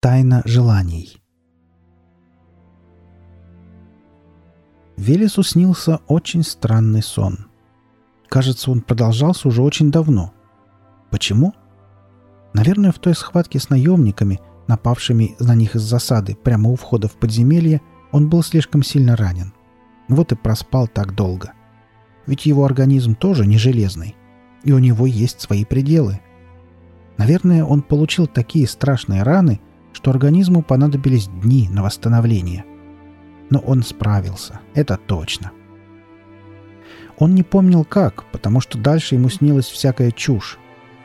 Тайна желаний. Велесу снился очень странный сон. Кажется, он продолжался уже очень давно. Почему? Наверное, в той схватке с наемниками, напавшими на них из засады прямо у входа в подземелье, он был слишком сильно ранен. Вот и проспал так долго. Ведь его организм тоже не железный, и у него есть свои пределы. Наверное, он получил такие страшные раны – что организму понадобились дни на восстановление. Но он справился, это точно. Он не помнил как, потому что дальше ему снилась всякая чушь.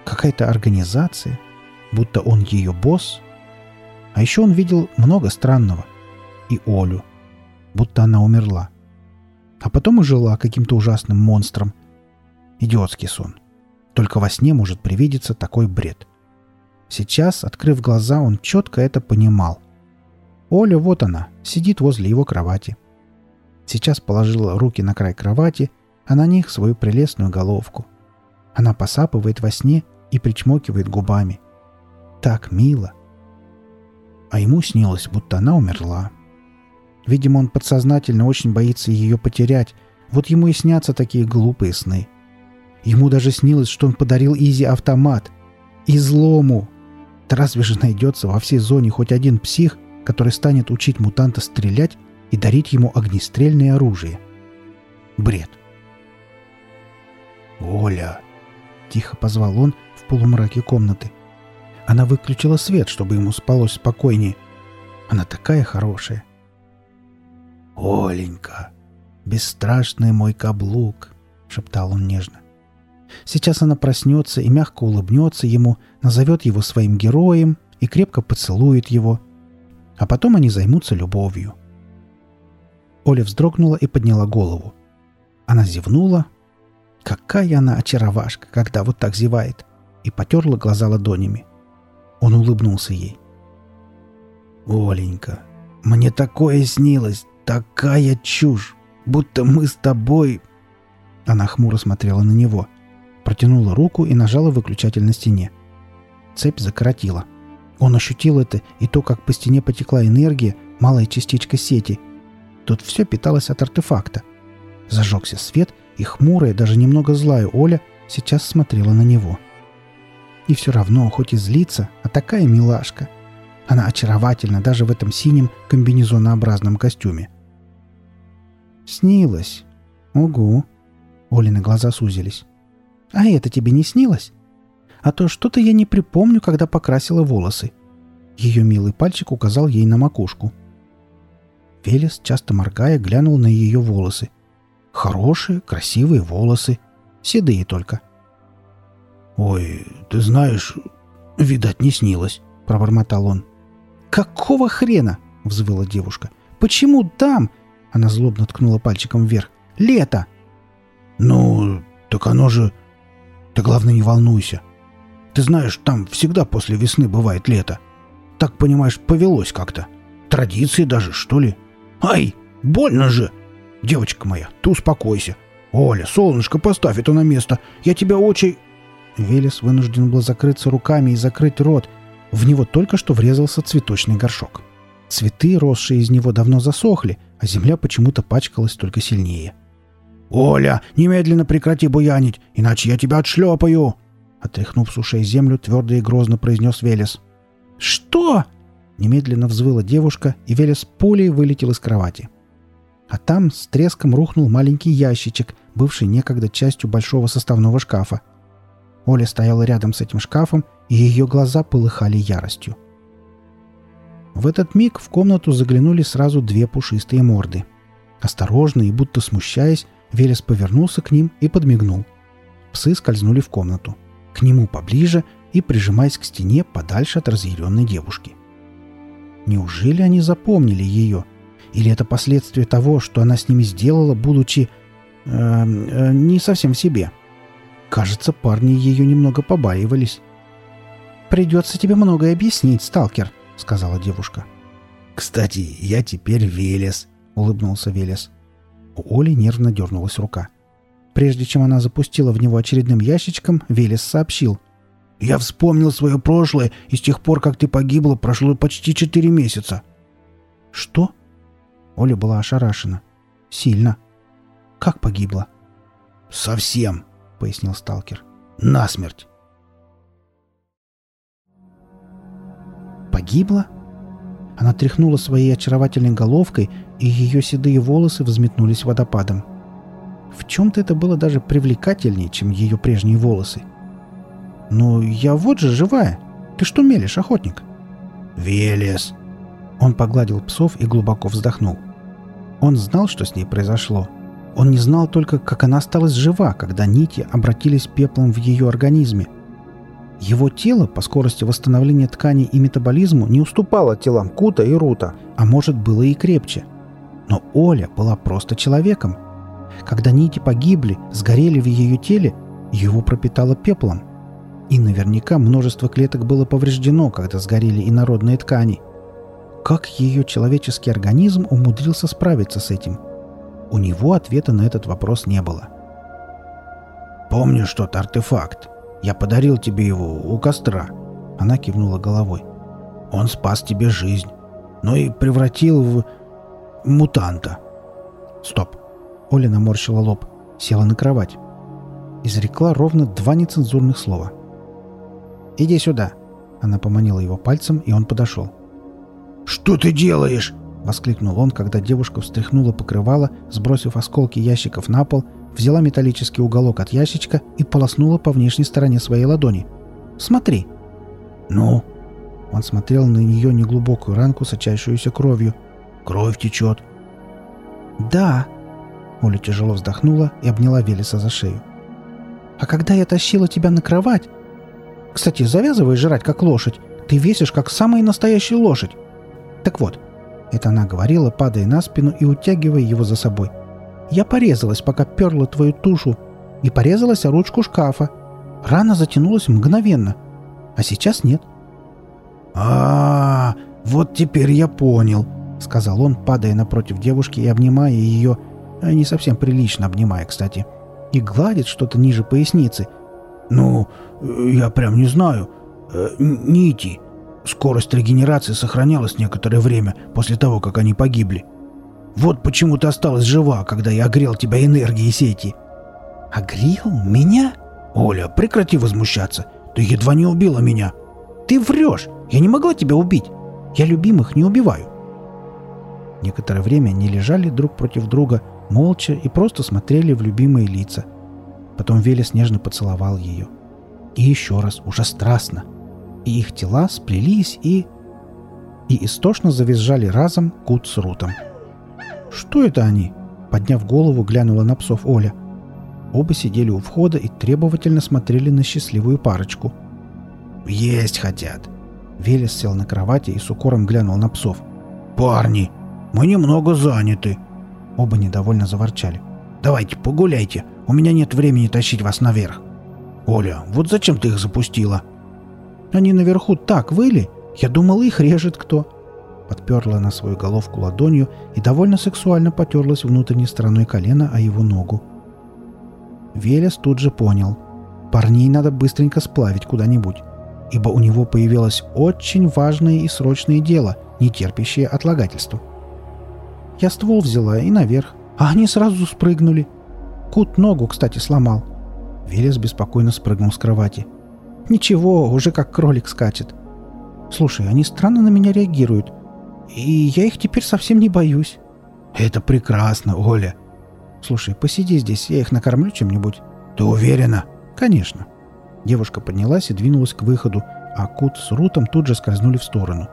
Какая-то организация, будто он ее босс. А еще он видел много странного. И Олю, будто она умерла. А потом и жила каким-то ужасным монстром. Идиотский сон. Только во сне может привидеться такой бред – Сейчас, открыв глаза, он четко это понимал. Оля, вот она, сидит возле его кровати. Сейчас положила руки на край кровати, а на них свою прелестную головку. Она посапывает во сне и причмокивает губами. Так мило. А ему снилось, будто она умерла. Видимо, он подсознательно очень боится ее потерять, вот ему и снятся такие глупые сны. Ему даже снилось, что он подарил Изи автомат. Излому, да разве же найдется во всей зоне хоть один псих, который станет учить мутанта стрелять и дарить ему огнестрельное оружие? Бред. «Оля!» — тихо позвал он в полумраке комнаты. Она выключила свет, чтобы ему спалось спокойнее. Она такая хорошая. «Оленька, бесстрашный мой каблук!» — шептал он нежно. Сейчас она проснется и мягко улыбнется ему, назовет его своим героем и крепко поцелует его. А потом они займутся любовью. Оля вздрогнула и подняла голову. Она зевнула. Какая она очаровашка, когда вот так зевает. И потерла глаза ладонями. Он улыбнулся ей. «Оленька, мне такое снилось, такая чушь, будто мы с тобой...» Она хмуро смотрела на него – Протянула руку и нажала выключатель на стене. Цепь закоротила. Он ощутил это и то, как по стене потекла энергия, малая частичка сети. Тут все питалось от артефакта. Зажегся свет, и хмурая, даже немного злая Оля сейчас смотрела на него. И все равно, хоть и злится, а такая милашка. Она очаровательна даже в этом синем комбинезонообразном костюме. «Снилось. Угу». Олины глаза сузились. А это тебе не снилось? А то что-то я не припомню, когда покрасила волосы. Ее милый пальчик указал ей на макушку. Велес, часто моргая, глянул на ее волосы. Хорошие, красивые волосы. Седые только. «Ой, ты знаешь, видать, не снилось», — пробормотал он. «Какого хрена?» — взвыла девушка. «Почему там?» — она злобно ткнула пальчиком вверх. «Лето!» «Ну, так оно же ты, главное, не волнуйся. Ты знаешь, там всегда после весны бывает лето. Так, понимаешь, повелось как-то. Традиции даже, что ли. Ай, больно же! Девочка моя, ты успокойся. Оля, солнышко, поставь это на место. Я тебя очень... Велес вынужден был закрыться руками и закрыть рот. В него только что врезался цветочный горшок. Цветы, росшие из него, давно засохли, а земля почему-то пачкалась только сильнее. — «Оля, немедленно прекрати буянить, иначе я тебя отшлепаю!» Отряхнув с ушей землю, твердо и грозно произнес Велес. «Что?» Немедленно взвыла девушка, и Велес пулей вылетел из кровати. А там с треском рухнул маленький ящичек, бывший некогда частью большого составного шкафа. Оля стояла рядом с этим шкафом, и ее глаза полыхали яростью. В этот миг в комнату заглянули сразу две пушистые морды. Осторожно и будто смущаясь, Велес повернулся к ним и подмигнул. Псы скользнули в комнату. К нему поближе и прижимаясь к стене подальше от разъяренной девушки. Неужели они запомнили ее? Или это последствия того, что она с ними сделала, будучи... Э, э, не совсем в себе? Кажется, парни ее немного побаивались. «Придется тебе многое объяснить, сталкер», — сказала девушка. «Кстати, я теперь Велес», — улыбнулся Велес. У Оли нервно дернулась рука. Прежде чем она запустила в него очередным ящичком, Велес сообщил. Я вспомнил свое прошлое, и с тех пор, как ты погибла, прошло почти четыре месяца». «Что?» Оля была ошарашена. «Сильно. Как погибла?» «Совсем», — пояснил сталкер. «Насмерть». «Погибла?» Она тряхнула своей очаровательной головкой, и ее седые волосы взметнулись водопадом. В чем-то это было даже привлекательнее, чем ее прежние волосы. «Ну, я вот же живая. Ты что мелешь, охотник?» «Велес!» Он погладил псов и глубоко вздохнул. Он знал, что с ней произошло. Он не знал только, как она осталась жива, когда нити обратились пеплом в ее организме. Его тело по скорости восстановления тканей и метаболизму не уступало телам Кута и Рута, а может было и крепче. Но Оля была просто человеком. Когда нити погибли, сгорели в ее теле, его пропитало пеплом. И наверняка множество клеток было повреждено, когда сгорели инородные ткани – как ее человеческий организм умудрился справиться с этим? У него ответа на этот вопрос не было. «Помнишь тот артефакт? Я подарил тебе его у костра». Она кивнула головой. «Он спас тебе жизнь, но и превратил в... мутанта». «Стоп!» Оля наморщила лоб, села на кровать. Изрекла ровно два нецензурных слова. «Иди сюда!» Она поманила его пальцем, и он подошел. «Что ты делаешь?» — воскликнул он, когда девушка встряхнула покрывало, сбросив осколки ящиков на пол, взяла металлический уголок от ящичка и полоснула по внешней стороне своей ладони. «Смотри!» «Ну?» Он смотрел на нее неглубокую ранку, сочащуюся кровью. «Кровь течет». «Да!» Оля тяжело вздохнула и обняла Велеса за шею. «А когда я тащила тебя на кровать...» «Кстати, завязывай жрать, как лошадь. Ты весишь, как самая настоящая лошадь. Так вот, это она говорила, падая на спину и утягивая его за собой. Я порезалась, пока перла твою тушу, и порезалась о ручку шкафа. Рана затянулась мгновенно, а сейчас нет. а, -а, -а вот теперь я понял», — сказал он, падая напротив девушки и обнимая ее, а не совсем прилично обнимая, кстати, и гладит что-то ниже поясницы. «Ну, я прям не знаю. Э, нити. Скорость регенерации сохранялась некоторое время после того, как они погибли. Вот почему ты осталась жива, когда я огрел тебя энергией сети. Огрел? Меня? Оля, прекрати возмущаться. Ты едва не убила меня. Ты врешь. Я не могла тебя убить. Я любимых не убиваю. Некоторое время они лежали друг против друга, молча и просто смотрели в любимые лица. Потом Велес нежно поцеловал ее. И еще раз, уже страстно и их тела сплелись и... И истошно завизжали разом Кут с Рутом. «Что это они?» Подняв голову, глянула на псов Оля. Оба сидели у входа и требовательно смотрели на счастливую парочку. «Есть хотят!» Велес сел на кровати и с укором глянул на псов. «Парни, мы немного заняты!» Оба недовольно заворчали. «Давайте погуляйте, у меня нет времени тащить вас наверх!» «Оля, вот зачем ты их запустила?» Они наверху так выли, я думал, их режет кто». Подперла на свою головку ладонью и довольно сексуально потерлась внутренней стороной колена о его ногу. Велес тут же понял. Парней надо быстренько сплавить куда-нибудь, ибо у него появилось очень важное и срочное дело, не терпящее отлагательства. Я ствол взяла и наверх, а они сразу спрыгнули. Кут ногу, кстати, сломал. Велес беспокойно спрыгнул с кровати. Ничего, уже как кролик скачет. Слушай, они странно на меня реагируют. И я их теперь совсем не боюсь. Это прекрасно, Оля. Слушай, посиди здесь, я их накормлю чем-нибудь. Ты уверена? Конечно. Девушка поднялась и двинулась к выходу, а Кут с Рутом тут же скользнули в сторону.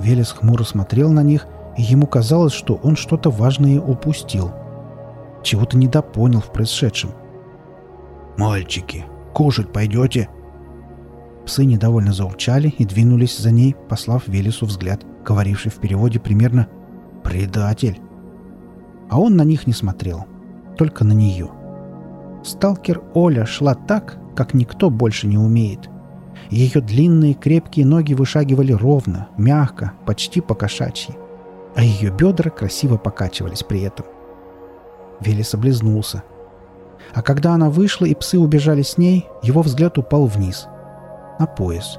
Велес хмуро смотрел на них, и ему казалось, что он что-то важное упустил. Чего-то недопонял в происшедшем. «Мальчики, кушать пойдете?» Псы недовольно заурчали и двинулись за ней, послав Велесу взгляд, говоривший в переводе примерно «предатель». А он на них не смотрел, только на нее. Сталкер Оля шла так, как никто больше не умеет. Ее длинные крепкие ноги вышагивали ровно, мягко, почти по-кошачьи, а ее бедра красиво покачивались при этом. Велес облизнулся. А когда она вышла и псы убежали с ней, его взгляд упал вниз – на пояс.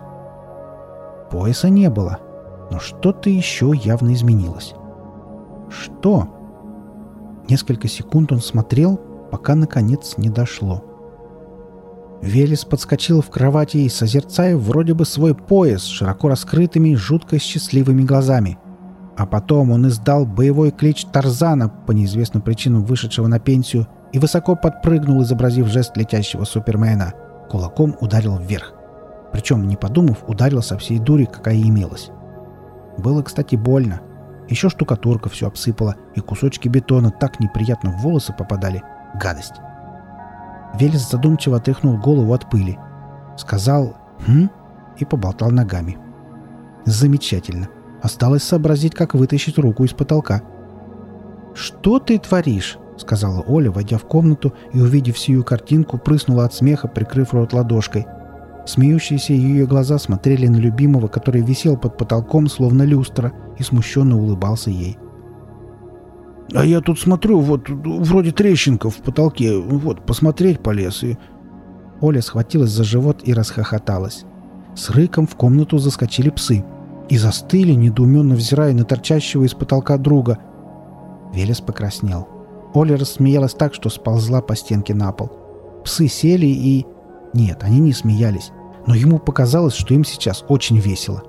Пояса не было, но что-то еще явно изменилось. Что? Несколько секунд он смотрел, пока наконец не дошло. Велес подскочил в кровати и, созерцая вроде бы свой пояс широко раскрытыми жутко счастливыми глазами. А потом он издал боевой клич Тарзана, по неизвестным причинам вышедшего на пенсию, и высоко подпрыгнул, изобразив жест летящего Супермена. Кулаком ударил вверх. Причем, не подумав, ударил со всей дури, какая имелась. Было, кстати, больно. Еще штукатурка все обсыпала, и кусочки бетона так неприятно в волосы попадали. Гадость. Велес задумчиво отряхнул голову от пыли. Сказал «Хм?» и поболтал ногами. Замечательно. Осталось сообразить, как вытащить руку из потолка. «Что ты творишь?» — сказала Оля, войдя в комнату и, увидев сию картинку, прыснула от смеха, прикрыв рот ладошкой. Смеющиеся ее глаза смотрели на любимого, который висел под потолком, словно люстра, и смущенно улыбался ей. «А я тут смотрю, вот вроде трещинка в потолке, вот, посмотреть полез и...» Оля схватилась за живот и расхохоталась. С рыком в комнату заскочили псы и застыли, недоуменно взирая на торчащего из потолка друга. Велес покраснел. Оля рассмеялась так, что сползла по стенке на пол. Псы сели и... Нет, они не смеялись, но ему показалось, что им сейчас очень весело.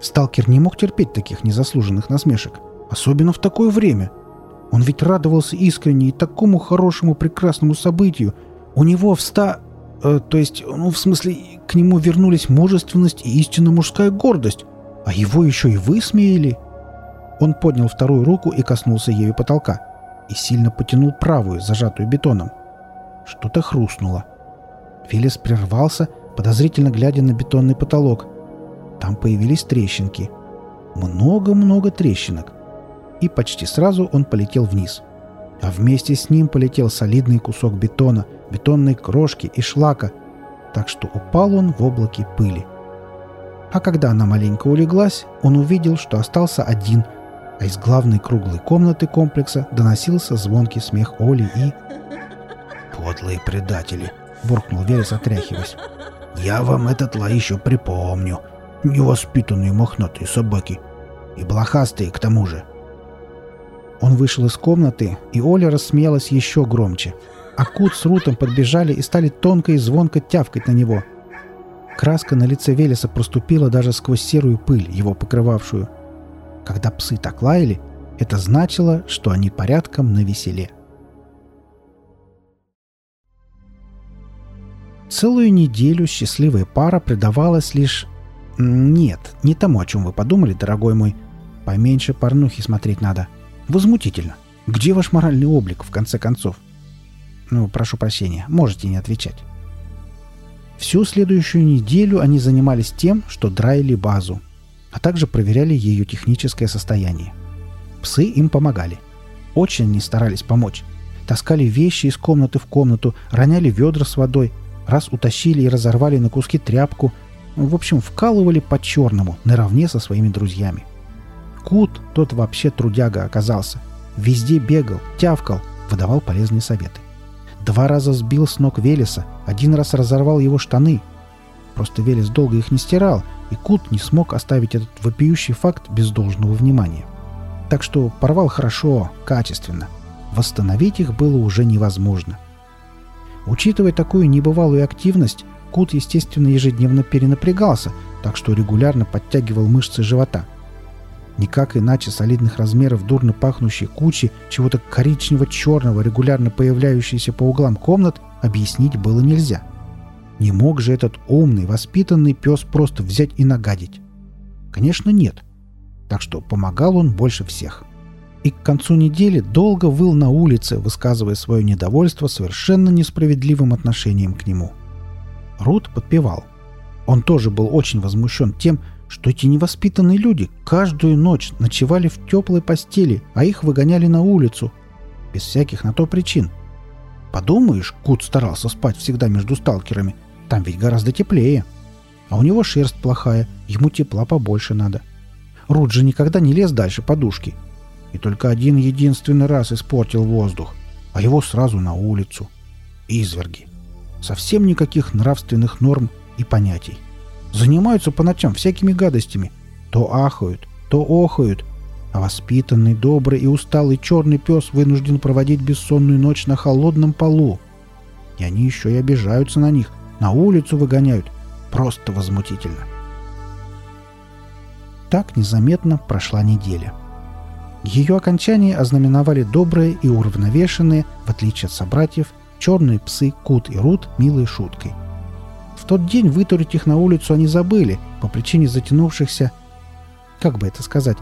Сталкер не мог терпеть таких незаслуженных насмешек, особенно в такое время. Он ведь радовался искренне и такому хорошему прекрасному событию. У него в ста... Э, то есть, ну, в смысле, к нему вернулись мужественность и истинно мужская гордость, а его еще и высмеяли. Он поднял вторую руку и коснулся ею потолка и сильно потянул правую, зажатую бетоном. Что-то хрустнуло. Фелис прервался, подозрительно глядя на бетонный потолок. Там появились трещинки. Много-много трещинок. И почти сразу он полетел вниз. А вместе с ним полетел солидный кусок бетона, бетонной крошки и шлака, так что упал он в облаке пыли. А когда она маленько улеглась, он увидел, что остался один, а из главной круглой комнаты комплекса доносился звонкий смех Оли и... «Подлые предатели!» — буркнул Верес, отряхиваясь. «Я вам этот лай еще припомню. Невоспитанные мохнатые собаки. И блохастые, к тому же». Он вышел из комнаты, и Оля рассмеялась еще громче. А Кут с Рутом подбежали и стали тонко и звонко тявкать на него. Краска на лице Велеса проступила даже сквозь серую пыль, его покрывавшую. Когда псы так лаяли, это значило, что они порядком на веселе. Целую неделю счастливая пара предавалась лишь... Нет, не тому, о чем вы подумали, дорогой мой. Поменьше порнухи смотреть надо. Возмутительно. Где ваш моральный облик, в конце концов? Ну, прошу прощения, можете не отвечать. Всю следующую неделю они занимались тем, что драили базу, а также проверяли ее техническое состояние. Псы им помогали. Очень не старались помочь. Таскали вещи из комнаты в комнату, роняли ведра с водой, Раз утащили и разорвали на куски тряпку. В общем, вкалывали по-черному, наравне со своими друзьями. Кут, тот вообще трудяга оказался. Везде бегал, тявкал, выдавал полезные советы. Два раза сбил с ног Велеса, один раз разорвал его штаны. Просто Велес долго их не стирал, и Кут не смог оставить этот вопиющий факт без должного внимания. Так что порвал хорошо, качественно. Восстановить их было уже невозможно – Учитывая такую небывалую активность, Кут, естественно, ежедневно перенапрягался, так что регулярно подтягивал мышцы живота. Никак иначе солидных размеров дурно пахнущей кучи чего-то коричнево-черного, регулярно появляющейся по углам комнат, объяснить было нельзя. Не мог же этот умный, воспитанный пес просто взять и нагадить? Конечно, нет. Так что помогал он больше всех и к концу недели долго выл на улице, высказывая свое недовольство совершенно несправедливым отношением к нему. Рут подпевал. Он тоже был очень возмущен тем, что эти невоспитанные люди каждую ночь ночевали в теплой постели, а их выгоняли на улицу. Без всяких на то причин. Подумаешь, Кут старался спать всегда между сталкерами. Там ведь гораздо теплее. А у него шерсть плохая, ему тепла побольше надо. Рут же никогда не лез дальше подушки, и только один единственный раз испортил воздух, а его сразу на улицу. Изверги. Совсем никаких нравственных норм и понятий. Занимаются по ночам всякими гадостями. То ахают, то охают, а воспитанный, добрый и усталый черный пес вынужден проводить бессонную ночь на холодном полу. И они еще и обижаются на них, на улицу выгоняют. Просто возмутительно. Так незаметно прошла неделя. Ее окончание ознаменовали добрые и уравновешенные, в отличие от собратьев, черные псы Кут и Рут милой шуткой. Тот день вытурить их на улицу они забыли по причине затянувшихся, как бы это сказать,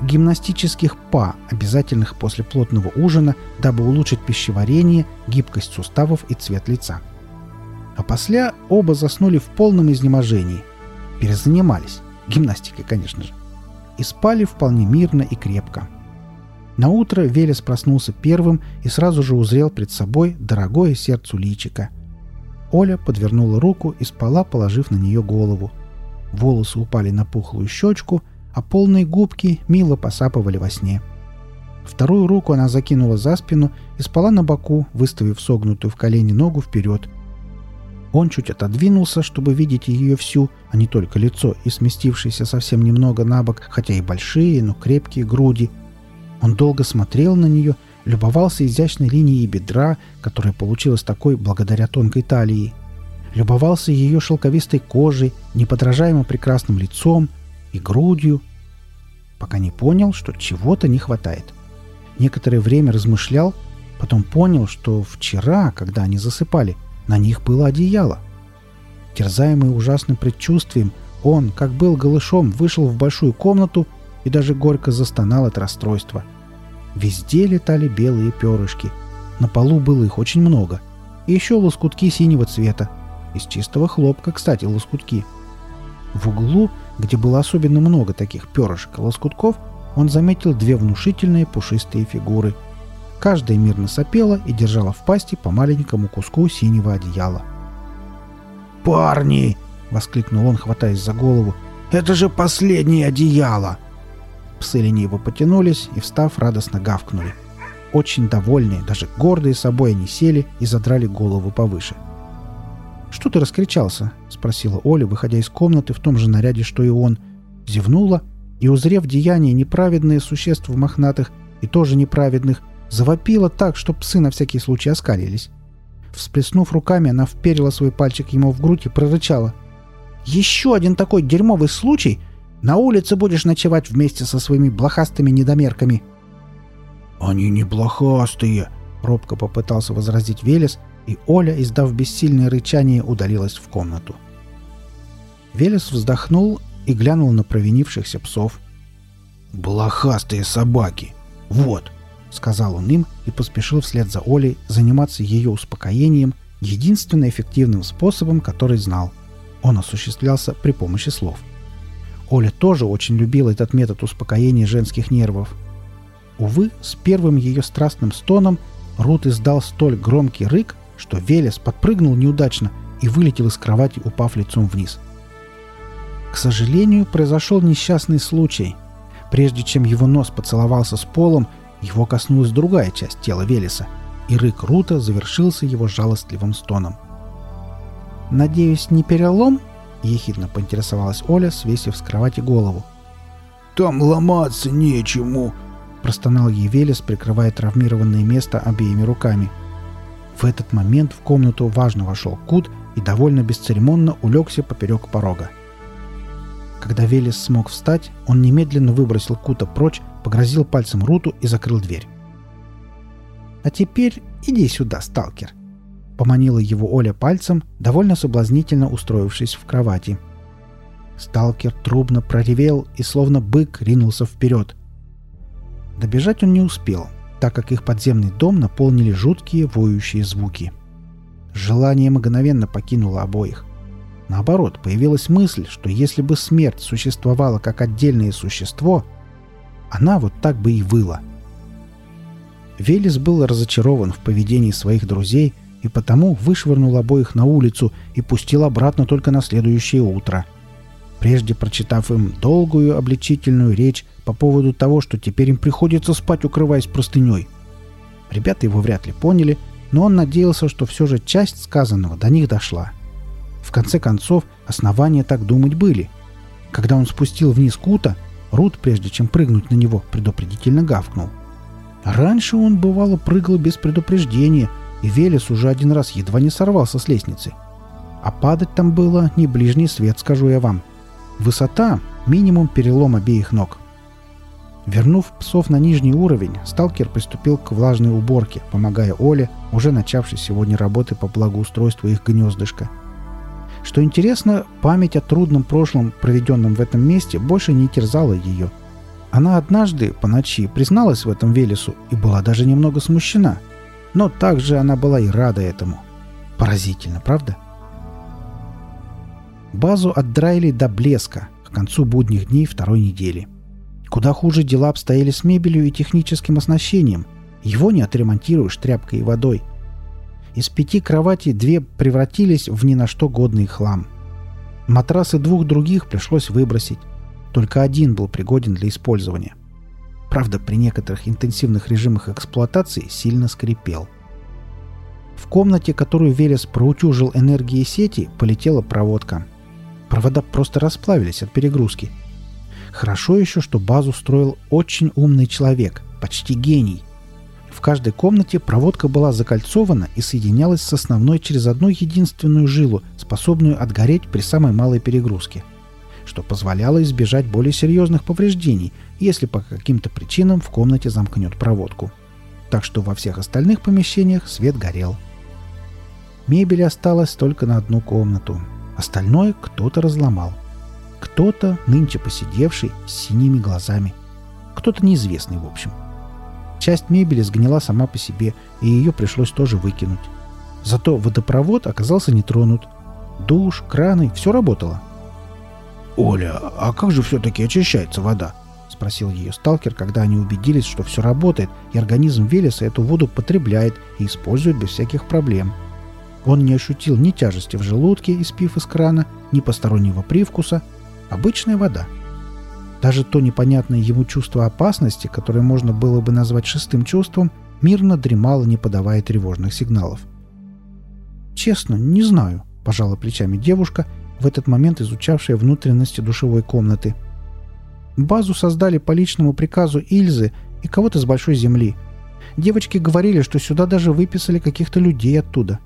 гимнастических па, обязательных после плотного ужина, дабы улучшить пищеварение, гибкость суставов и цвет лица. А после оба заснули в полном изнеможении. Перезанимались. Гимнастикой, конечно же. И спали вполне мирно и крепко. На утро Велес проснулся первым и сразу же узрел пред собой дорогое сердцу личика. Оля подвернула руку и спала, положив на нее голову. Волосы упали на пухлую щечку, а полные губки мило посапывали во сне. Вторую руку она закинула за спину и спала на боку, выставив согнутую в колени ногу вперед. Он чуть отодвинулся, чтобы видеть ее всю, а не только лицо и сместившиеся совсем немного на бок, хотя и большие, но крепкие груди. Он долго смотрел на нее, любовался изящной линией бедра, которая получилась такой благодаря тонкой талии. Любовался ее шелковистой кожей, неподражаемо прекрасным лицом – и грудью, пока не понял, что чего-то не хватает. Некоторое время размышлял, потом понял, что вчера, когда они засыпали, на них было одеяло. Терзаемый ужасным предчувствием, он, как был голышом, вышел в большую комнату и даже горько застонал от расстройства. Везде летали белые перышки. На полу было их очень много. И еще лоскутки синего цвета. Из чистого хлопка, кстати, лоскутки. В углу где было особенно много таких перышек и лоскутков, он заметил две внушительные пушистые фигуры. Каждая мирно сопела и держала в пасти по маленькому куску синего одеяла. «Парни!» — воскликнул он, хватаясь за голову. «Это же последнее одеяло!» Псы лениво потянулись и, встав, радостно гавкнули. Очень довольные, даже гордые собой они сели и задрали голову повыше. — «Что ты раскричался?» — спросила Оля, выходя из комнаты в том же наряде, что и он. Зевнула и, узрев деяние неправедные существ мохнатых и тоже неправедных, завопила так, что псы на всякий случай оскалились. Всплеснув руками, она вперила свой пальчик ему в грудь и прорычала. «Еще один такой дерьмовый случай! На улице будешь ночевать вместе со своими блохастыми недомерками!» «Они не блохастые!» — робко попытался возразить Велес — и Оля, издав бессильное рычание, удалилась в комнату. Велес вздохнул и глянул на провинившихся псов. «Блохастые собаки! Вот!» — сказал он им и поспешил вслед за Олей заниматься ее успокоением единственно эффективным способом, который знал. Он осуществлялся при помощи слов. Оля тоже очень любила этот метод успокоения женских нервов. Увы, с первым ее страстным стоном Рут издал столь громкий рык, что Велес подпрыгнул неудачно и вылетел из кровати, упав лицом вниз. К сожалению, произошел несчастный случай. Прежде чем его нос поцеловался с полом, его коснулась другая часть тела Велеса, и рык Рута завершился его жалостливым стоном. «Надеюсь, не перелом?» — ехидно поинтересовалась Оля, свесив с кровати голову. «Там ломаться нечему!» — простонал ей Велес, прикрывая травмированное место обеими руками — в этот момент в комнату важно вошел Кут и довольно бесцеремонно улегся поперек порога. Когда Велес смог встать, он немедленно выбросил Кута прочь, погрозил пальцем Руту и закрыл дверь. «А теперь иди сюда, сталкер!» Поманила его Оля пальцем, довольно соблазнительно устроившись в кровати. Сталкер трубно проревел и словно бык ринулся вперед. Добежать он не успел — так как их подземный дом наполнили жуткие воющие звуки. Желание мгновенно покинуло обоих. Наоборот, появилась мысль, что если бы смерть существовала как отдельное существо, она вот так бы и выла. Велес был разочарован в поведении своих друзей и потому вышвырнул обоих на улицу и пустил обратно только на следующее утро. Прежде прочитав им долгую обличительную речь по поводу того, что теперь им приходится спать, укрываясь простыней. Ребята его вряд ли поняли, но он надеялся, что все же часть сказанного до них дошла. В конце концов, основания так думать были. Когда он спустил вниз Кута, Рут, прежде чем прыгнуть на него, предупредительно гавкнул. Раньше он, бывало, прыгал без предупреждения, и Велес уже один раз едва не сорвался с лестницы. А падать там было не ближний свет, скажу я вам. Высота — минимум перелом обеих ног. Вернув псов на нижний уровень, сталкер приступил к влажной уборке, помогая Оле, уже начавшей сегодня работы по благоустройству их гнездышка. Что интересно, память о трудном прошлом, проведенном в этом месте, больше не терзала ее. Она однажды по ночи призналась в этом Велесу и была даже немного смущена. Но также она была и рада этому. Поразительно, правда? Базу отдраили до блеска к концу будних дней второй недели. Куда хуже дела обстояли с мебелью и техническим оснащением. Его не отремонтируешь тряпкой и водой. Из пяти кроватей две превратились в ни на что годный хлам. Матрасы двух других пришлось выбросить. Только один был пригоден для использования. Правда, при некоторых интенсивных режимах эксплуатации сильно скрипел. В комнате, которую Велес проутюжил энергией сети, полетела проводка. Провода просто расплавились от перегрузки – Хорошо еще, что базу строил очень умный человек, почти гений. В каждой комнате проводка была закольцована и соединялась с основной через одну единственную жилу, способную отгореть при самой малой перегрузке, что позволяло избежать более серьезных повреждений, если по каким-то причинам в комнате замкнет проводку. Так что во всех остальных помещениях свет горел. Мебели осталось только на одну комнату. Остальное кто-то разломал. Кто-то, нынче посидевший, с синими глазами. Кто-то неизвестный, в общем. Часть мебели сгнила сама по себе, и ее пришлось тоже выкинуть. Зато водопровод оказался не тронут. Душ, краны, все работало. «Оля, а как же все-таки очищается вода?» — спросил ее сталкер, когда они убедились, что все работает, и организм Велеса эту воду потребляет и использует без всяких проблем. Он не ощутил ни тяжести в желудке, испив из крана, ни постороннего привкуса, Обычная вода. Даже то непонятное ему чувство опасности, которое можно было бы назвать шестым чувством, мирно дремало, не подавая тревожных сигналов. «Честно, не знаю», – пожала плечами девушка, в этот момент изучавшая внутренности душевой комнаты. «Базу создали по личному приказу Ильзы и кого-то с Большой Земли. Девочки говорили, что сюда даже выписали каких-то людей оттуда.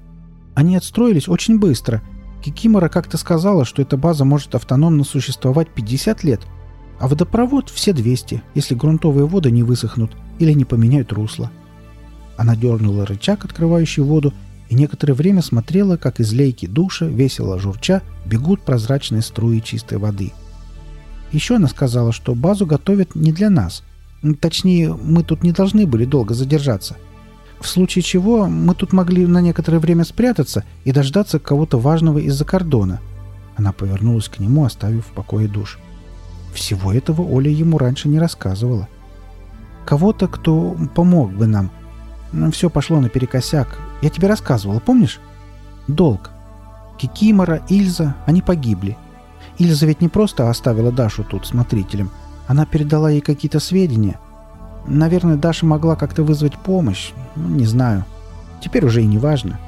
Они отстроились очень быстро – Кикимора как-то сказала, что эта база может автономно существовать 50 лет, а водопровод все 200, если грунтовые воды не высохнут или не поменяют русло. Она дернула рычаг, открывающий воду, и некоторое время смотрела, как из лейки душа, весело журча, бегут прозрачные струи чистой воды. Еще она сказала, что базу готовят не для нас. Точнее, мы тут не должны были долго задержаться. В случае чего мы тут могли на некоторое время спрятаться и дождаться кого-то важного из-за кордона. Она повернулась к нему, оставив в покое душ. Всего этого Оля ему раньше не рассказывала. Кого-то, кто помог бы нам. Но все пошло наперекосяк. Я тебе рассказывала, помнишь? Долг. Кикимора, Ильза, они погибли. Ильза ведь не просто оставила Дашу тут смотрителем. Она передала ей какие-то сведения – Наверное, Даша могла как-то вызвать помощь. Ну, не знаю. Теперь уже и не важно.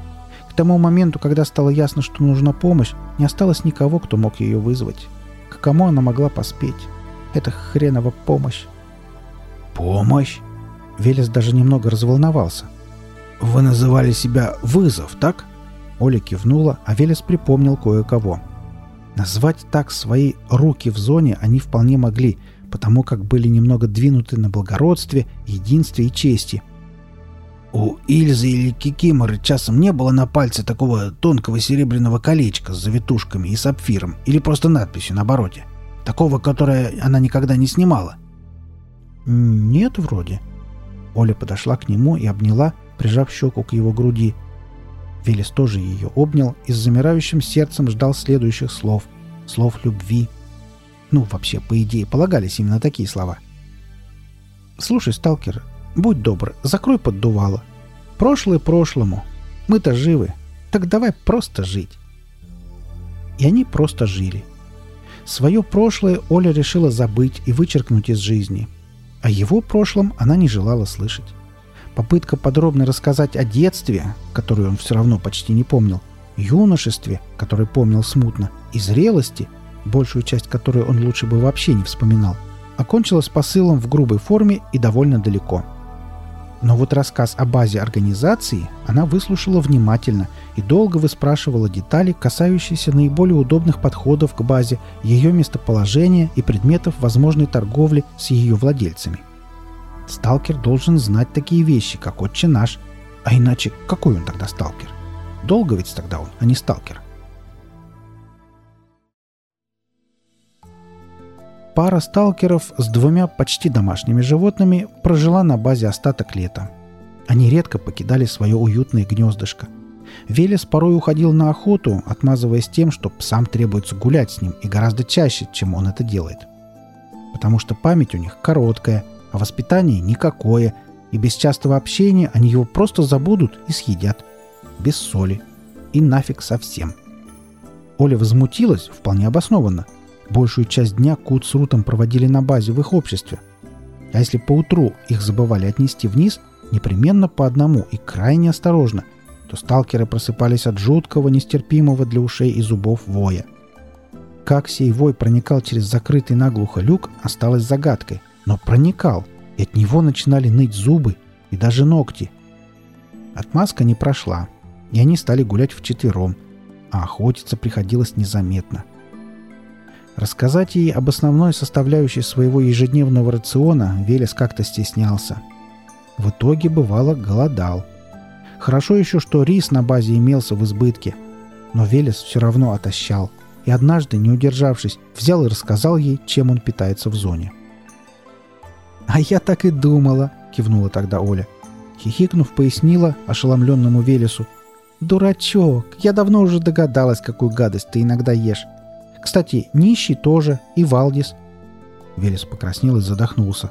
К тому моменту, когда стало ясно, что нужна помощь, не осталось никого, кто мог ее вызвать. К кому она могла поспеть? Это хренова помощь. «Помощь?» Велес даже немного разволновался. «Вы называли себя «вызов», так?» Оля кивнула, а Велес припомнил кое-кого. Назвать так свои руки в зоне они вполне могли – потому как были немного двинуты на благородстве, единстве и чести. У Ильзы или Кикиморы часом не было на пальце такого тонкого серебряного колечка с завитушками и сапфиром или просто надписью на обороте. Такого, которое она никогда не снимала. «Нет, вроде». Оля подошла к нему и обняла, прижав щеку к его груди. Велес тоже ее обнял и с замирающим сердцем ждал следующих слов. Слов любви, ну, вообще, по идее, полагались именно такие слова. «Слушай, сталкер, будь добр, закрой поддувало. Прошлое прошлому. Мы-то живы. Так давай просто жить». И они просто жили. Свое прошлое Оля решила забыть и вычеркнуть из жизни. О его прошлом она не желала слышать. Попытка подробно рассказать о детстве, которую он все равно почти не помнил, юношестве, который помнил смутно, и зрелости, большую часть которой он лучше бы вообще не вспоминал, окончилась посылом в грубой форме и довольно далеко. Но вот рассказ о базе организации она выслушала внимательно и долго выспрашивала детали, касающиеся наиболее удобных подходов к базе, ее местоположения и предметов возможной торговли с ее владельцами. Сталкер должен знать такие вещи, как «Отче наш», а иначе какой он тогда сталкер? Долго ведь тогда он, а не сталкер. Пара сталкеров с двумя почти домашними животными прожила на базе остаток лета. Они редко покидали свое уютное гнездышко. Велес порой уходил на охоту, отмазываясь тем, что псам требуется гулять с ним и гораздо чаще, чем он это делает. Потому что память у них короткая, а воспитание никакое, и без частого общения они его просто забудут и съедят. Без соли. И нафиг совсем. Оля возмутилась, вполне обоснованно – Большую часть дня Кут с Рутом проводили на базе в их обществе. А если поутру их забывали отнести вниз, непременно по одному и крайне осторожно, то сталкеры просыпались от жуткого, нестерпимого для ушей и зубов воя. Как сей вой проникал через закрытый наглухо люк, осталось загадкой. Но проникал, и от него начинали ныть зубы и даже ногти. Отмазка не прошла, и они стали гулять вчетвером, а охотиться приходилось незаметно – Рассказать ей об основной составляющей своего ежедневного рациона Велес как-то стеснялся. В итоге, бывало, голодал. Хорошо еще, что рис на базе имелся в избытке. Но Велес все равно отощал. И однажды, не удержавшись, взял и рассказал ей, чем он питается в зоне. «А я так и думала», — кивнула тогда Оля. Хихикнув, пояснила ошеломленному Велесу. «Дурачок, я давно уже догадалась, какую гадость ты иногда ешь. Кстати, нищий тоже, и Валдис. Велес покраснел и задохнулся.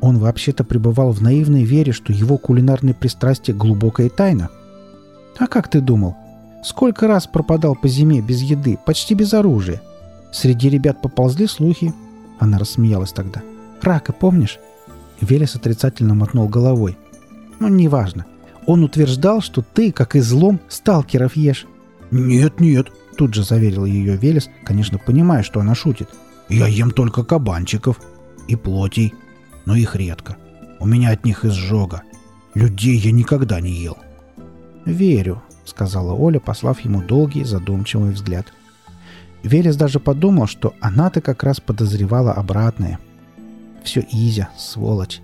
Он вообще-то пребывал в наивной вере, что его кулинарное пристрастие – глубокая тайна. А как ты думал? Сколько раз пропадал по зиме без еды, почти без оружия? Среди ребят поползли слухи. Она рассмеялась тогда. «Рака, помнишь?» Велес отрицательно мотнул головой. «Ну, неважно. Он утверждал, что ты, как излом, сталкеров ешь». «Нет-нет», Тут же заверил ее Велес, конечно, понимая, что она шутит. «Я ем только кабанчиков и плотей, но их редко. У меня от них изжога. Людей я никогда не ел». «Верю», — сказала Оля, послав ему долгий задумчивый взгляд. Велес даже подумал, что она-то как раз подозревала обратное. Все Изя, сволочь.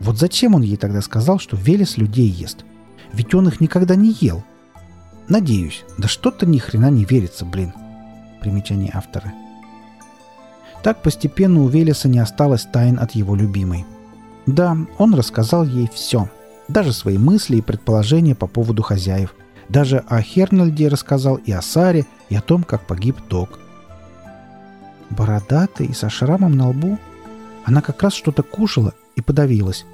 Вот зачем он ей тогда сказал, что Велес людей ест? Ведь он их никогда не ел. Надеюсь. Да что-то ни хрена не верится, блин. Примечание автора. Так постепенно у Велеса не осталось тайн от его любимой. Да, он рассказал ей все. Даже свои мысли и предположения по поводу хозяев. Даже о Хернальде рассказал и о Саре, и о том, как погиб Док. Бородатый и со шрамом на лбу. Она как раз что-то кушала и подавилась.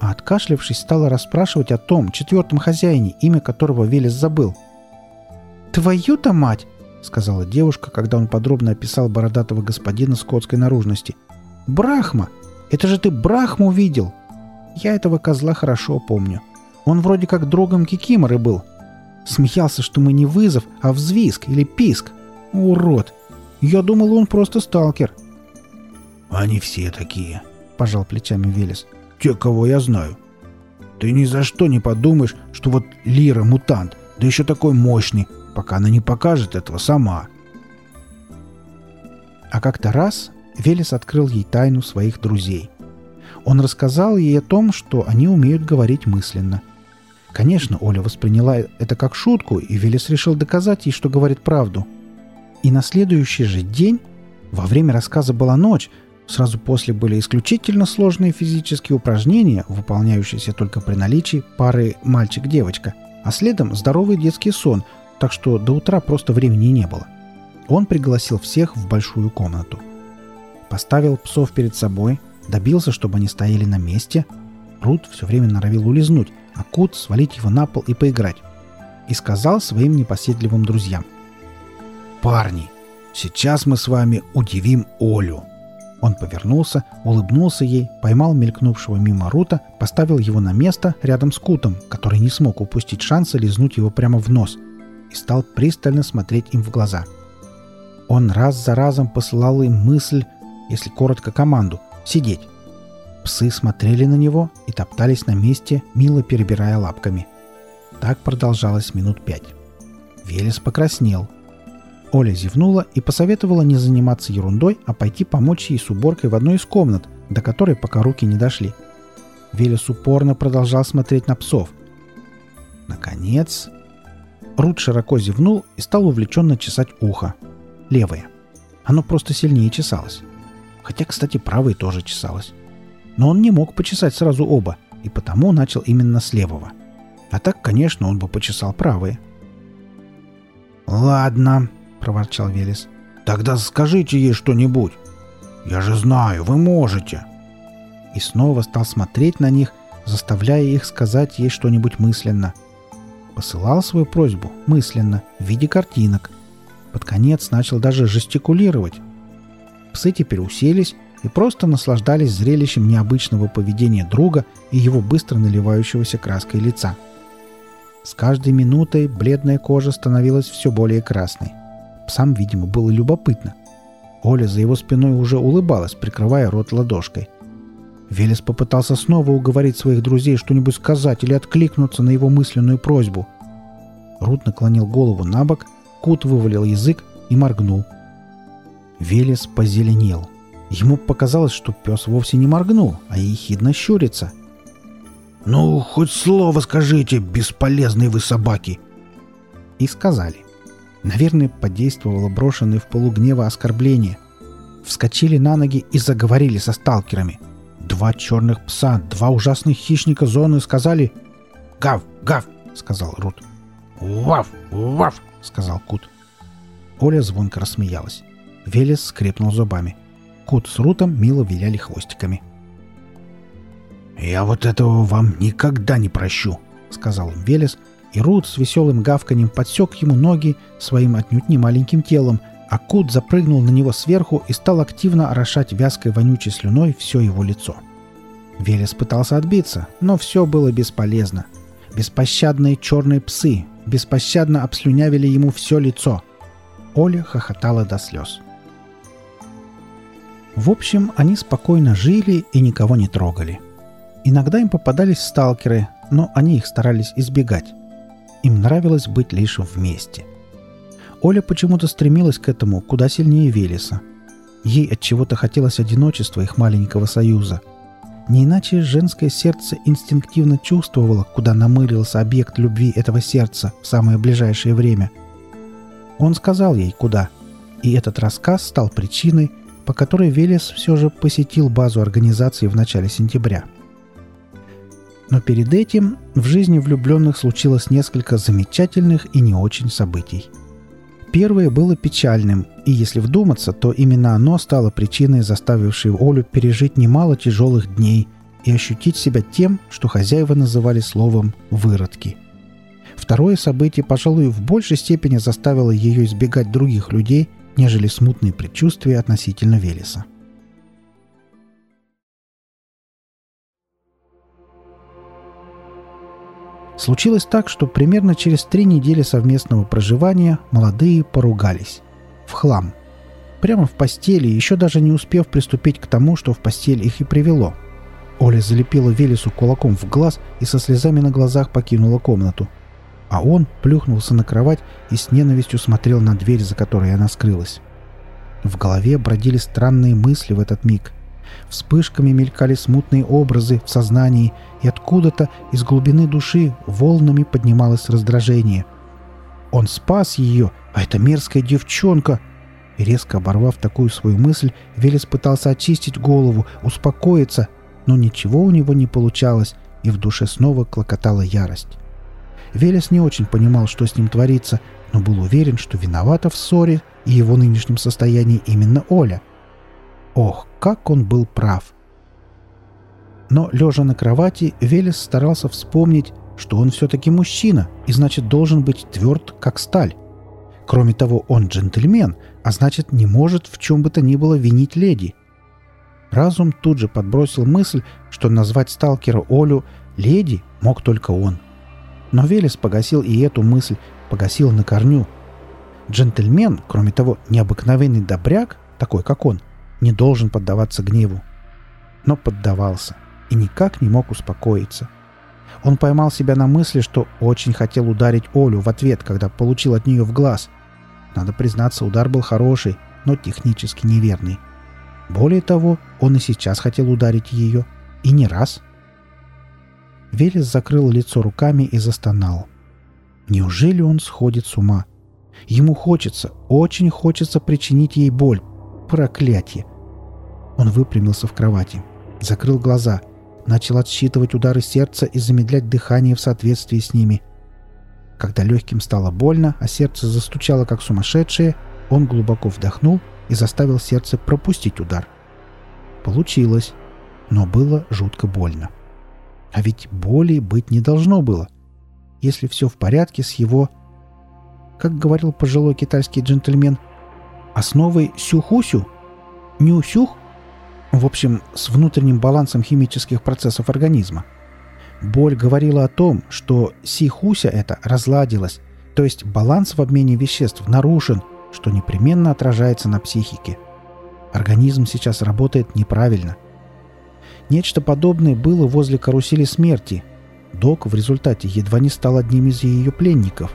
А откашлявшись, стала расспрашивать о том четвертом хозяине, имя которого Велес забыл – «Твою-то мать!» — сказала девушка, когда он подробно описал бородатого господина скотской наружности. «Брахма! Это же ты Брахму видел!» Я этого козла хорошо помню. Он вроде как другом Кикиморы был. Смеялся, что мы не вызов, а взвизг или писк. Урод! Я думал, он просто сталкер. «Они все такие», — пожал плечами Велес. «Те, кого я знаю. Ты ни за что не подумаешь, что вот Лира — мутант, да еще такой мощный, пока она не покажет этого сама. А как-то раз Велес открыл ей тайну своих друзей. Он рассказал ей о том, что они умеют говорить мысленно. Конечно, Оля восприняла это как шутку, и Велес решил доказать ей, что говорит правду. И на следующий же день, во время рассказа была ночь, Сразу после были исключительно сложные физические упражнения, выполняющиеся только при наличии пары мальчик-девочка, а следом здоровый детский сон, так что до утра просто времени не было. Он пригласил всех в большую комнату. Поставил псов перед собой, добился, чтобы они стояли на месте. Рут все время норовил улизнуть, а Кут свалить его на пол и поиграть. И сказал своим непоседливым друзьям. «Парни, сейчас мы с вами удивим Олю». Он повернулся, улыбнулся ей, поймал мелькнувшего мимо Рута, поставил его на место рядом с Кутом, который не смог упустить шанса лизнуть его прямо в нос – и стал пристально смотреть им в глаза. Он раз за разом посылал им мысль, если коротко команду, сидеть. Псы смотрели на него и топтались на месте, мило перебирая лапками. Так продолжалось минут пять. Велес покраснел. Оля зевнула и посоветовала не заниматься ерундой, а пойти помочь ей с уборкой в одной из комнат, до которой пока руки не дошли. Велес упорно продолжал смотреть на псов. Наконец... Рут широко зевнул и стал увлеченно чесать ухо. Левое. Оно просто сильнее чесалось. Хотя, кстати, правое тоже чесалось. Но он не мог почесать сразу оба, и потому начал именно с левого. А так, конечно, он бы почесал правое. «Ладно», — проворчал Велес. «Тогда скажите ей что-нибудь. Я же знаю, вы можете». И снова стал смотреть на них, заставляя их сказать ей что-нибудь мысленно. Посылал свою просьбу мысленно, в виде картинок. Под конец начал даже жестикулировать. Псы теперь уселись и просто наслаждались зрелищем необычного поведения друга и его быстро наливающегося краской лица. С каждой минутой бледная кожа становилась все более красной. Псам, видимо, было любопытно. Оля за его спиной уже улыбалась, прикрывая рот ладошкой. Велес попытался снова уговорить своих друзей что-нибудь сказать или откликнуться на его мысленную просьбу. Рут наклонил голову на бок, Кут вывалил язык и моргнул. Велес позеленел. Ему показалось, что пес вовсе не моргнул, а ехидно щурится. «Ну, хоть слово скажите, бесполезные вы собаки!» И сказали. Наверное, подействовало брошенное в полугнева оскорбление. Вскочили на ноги и заговорили со сталкерами. Два черных пса, два ужасных хищника зоны сказали «Гав! Гав!» — сказал Рут. «Ваф! Ваф!» — сказал Кут. Оля звонко рассмеялась. Велес скрипнул зубами. Кот с Рутом мило виляли хвостиками. «Я вот этого вам никогда не прощу», — сказал им Велес, и Рут с веселым гавканем подсек ему ноги своим отнюдь не маленьким телом, а Кут запрыгнул на него сверху и стал активно орошать вязкой вонючей слюной все его лицо. Велес пытался отбиться, но все было бесполезно. Беспощадные черные псы беспощадно обслюнявили ему все лицо. Оля хохотала до слез. В общем, они спокойно жили и никого не трогали. Иногда им попадались сталкеры, но они их старались избегать. Им нравилось быть лишь вместе. Оля почему-то стремилась к этому куда сильнее Велеса. Ей от чего-то хотелось одиночества их маленького союза. Не иначе женское сердце инстинктивно чувствовало, куда намылился объект любви этого сердца в самое ближайшее время. Он сказал ей, куда, и этот рассказ стал причиной, по которой Велес все же посетил базу организации в начале сентября. Но перед этим в жизни влюбленных случилось несколько замечательных и не очень событий. Первое было печальным, и если вдуматься, то именно оно стало причиной, заставившей Олю пережить немало тяжелых дней и ощутить себя тем, что хозяева называли словом «выродки». Второе событие, пожалуй, в большей степени заставило ее избегать других людей – нежели смутные предчувствия относительно Велеса. Случилось так, что примерно через три недели совместного проживания молодые поругались. В хлам. Прямо в постели, еще даже не успев приступить к тому, что в постель их и привело. Оля залепила Велесу кулаком в глаз и со слезами на глазах покинула комнату – а он плюхнулся на кровать и с ненавистью смотрел на дверь, за которой она скрылась. В голове бродили странные мысли в этот миг. Вспышками мелькали смутные образы в сознании, и откуда-то из глубины души волнами поднималось раздражение. Он спас ее, а эта мерзкая девчонка... И резко оборвав такую свою мысль, Велес пытался очистить голову, успокоиться, но ничего у него не получалось, и в душе снова клокотала ярость. Велес не очень понимал, что с ним творится, но был уверен, что виновата в ссоре и его нынешнем состоянии именно Оля. Ох, как он был прав! Но, лежа на кровати, Велес старался вспомнить, что он все-таки мужчина и, значит, должен быть тверд, как сталь. Кроме того, он джентльмен, а значит, не может в чем бы то ни было винить леди. Разум тут же подбросил мысль, что назвать сталкера Олю «леди» мог только он. Но Велес погасил и эту мысль погасила на корню. Джентльмен, кроме того, необыкновенный добряк, такой как он, не должен поддаваться гневу. Но поддавался и никак не мог успокоиться. Он поймал себя на мысли, что очень хотел ударить Олю в ответ, когда получил от нее в глаз. Надо признаться, удар был хороший, но технически неверный. Более того, он и сейчас хотел ударить ее. И не раз. Велес закрыл лицо руками и застонал. Неужели он сходит с ума? Ему хочется, очень хочется причинить ей боль. Проклятье! Он выпрямился в кровати, закрыл глаза, начал отсчитывать удары сердца и замедлять дыхание в соответствии с ними. Когда легким стало больно, а сердце застучало как сумасшедшее, он глубоко вдохнул и заставил сердце пропустить удар. Получилось, но было жутко больно. А ведь боли быть не должно было. Если все в порядке с его... Как говорил пожилой китайский джентльмен, основой сюхусю? Нюсюх? В общем, с внутренним балансом химических процессов организма. Боль говорила о том, что сихуся это разладилась, то есть баланс в обмене веществ нарушен, что непременно отражается на психике. Организм сейчас работает неправильно. Нечто подобное было возле карусели смерти. Док в результате едва не стал одним из ее пленников.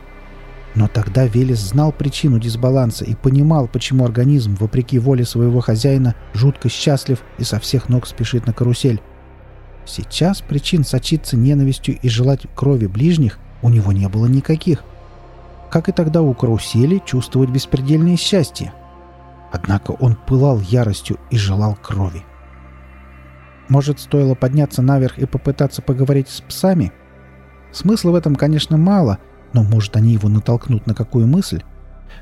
Но тогда Велес знал причину дисбаланса и понимал, почему организм, вопреки воле своего хозяина, жутко счастлив и со всех ног спешит на карусель. Сейчас причин сочиться ненавистью и желать крови ближних у него не было никаких. Как и тогда у карусели чувствовать беспредельное счастье. Однако он пылал яростью и желал крови. Может, стоило подняться наверх и попытаться поговорить с псами? Смысла в этом, конечно, мало, но может они его натолкнут на какую мысль?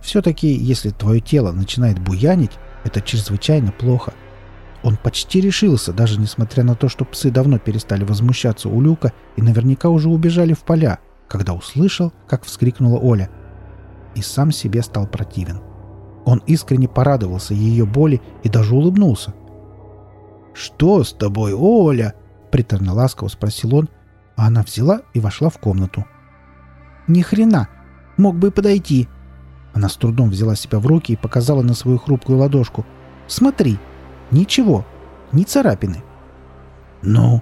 Все-таки, если твое тело начинает буянить, это чрезвычайно плохо. Он почти решился, даже несмотря на то, что псы давно перестали возмущаться у люка и наверняка уже убежали в поля, когда услышал, как вскрикнула Оля. И сам себе стал противен. Он искренне порадовался ее боли и даже улыбнулся. «Что с тобой, Оля?» — приторно-ласково спросил он, а она взяла и вошла в комнату. «Ни хрена! Мог бы подойти!» Она с трудом взяла себя в руки и показала на свою хрупкую ладошку. «Смотри! Ничего! Ни царапины!» «Ну?»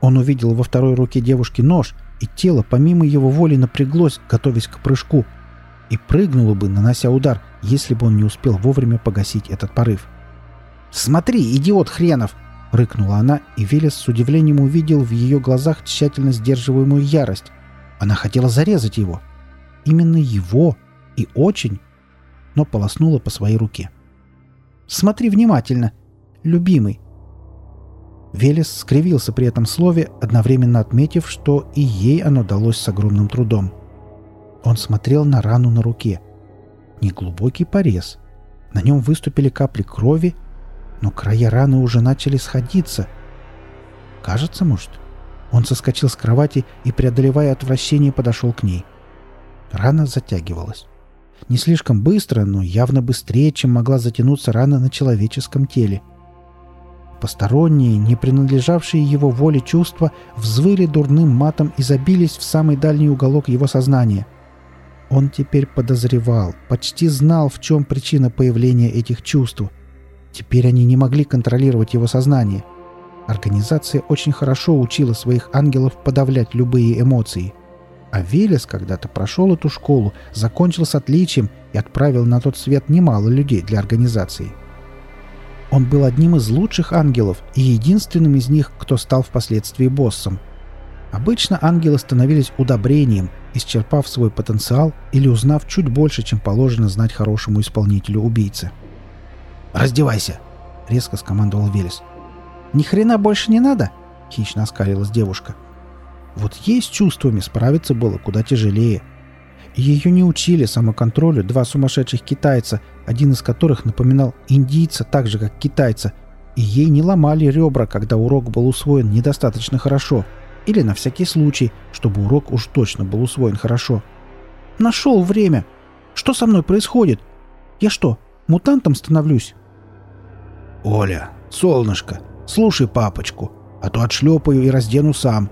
Он увидел во второй руке девушки нож, и тело помимо его воли напряглось, готовясь к прыжку. И прыгнуло бы, нанося удар, если бы он не успел вовремя погасить этот порыв. «Смотри, идиот хренов!» — рыкнула она, и Велес с удивлением увидел в ее глазах тщательно сдерживаемую ярость. Она хотела зарезать его. Именно его. И очень. Но полоснула по своей руке. «Смотри внимательно, любимый!» Велес скривился при этом слове, одновременно отметив, что и ей оно далось с огромным трудом. Он смотрел на рану на руке. Неглубокий порез. На нем выступили капли крови, но края раны уже начали сходиться. Кажется, может. Он соскочил с кровати и, преодолевая отвращение, подошел к ней. Рана затягивалась. Не слишком быстро, но явно быстрее, чем могла затянуться рана на человеческом теле. Посторонние, не принадлежавшие его воле чувства, взвыли дурным матом и забились в самый дальний уголок его сознания. Он теперь подозревал, почти знал, в чем причина появления этих чувств — Теперь они не могли контролировать его сознание. Организация очень хорошо учила своих ангелов подавлять любые эмоции. А Велес когда-то прошел эту школу, закончил с отличием и отправил на тот свет немало людей для организации. Он был одним из лучших ангелов и единственным из них, кто стал впоследствии боссом. Обычно ангелы становились удобрением, исчерпав свой потенциал или узнав чуть больше, чем положено знать хорошему исполнителю убийцы. «Раздевайся!» — резко скомандовал Велес. «Ни хрена больше не надо!» — хищно оскалилась девушка. Вот ей с чувствами справиться было куда тяжелее. Ее не учили самоконтролю два сумасшедших китайца, один из которых напоминал индийца так же, как китайца, и ей не ломали ребра, когда урок был усвоен недостаточно хорошо, или на всякий случай, чтобы урок уж точно был усвоен хорошо. «Нашел время! Что со мной происходит? Я что, мутантом становлюсь?» «Оля, солнышко, слушай папочку, а то отшлепаю и раздену сам».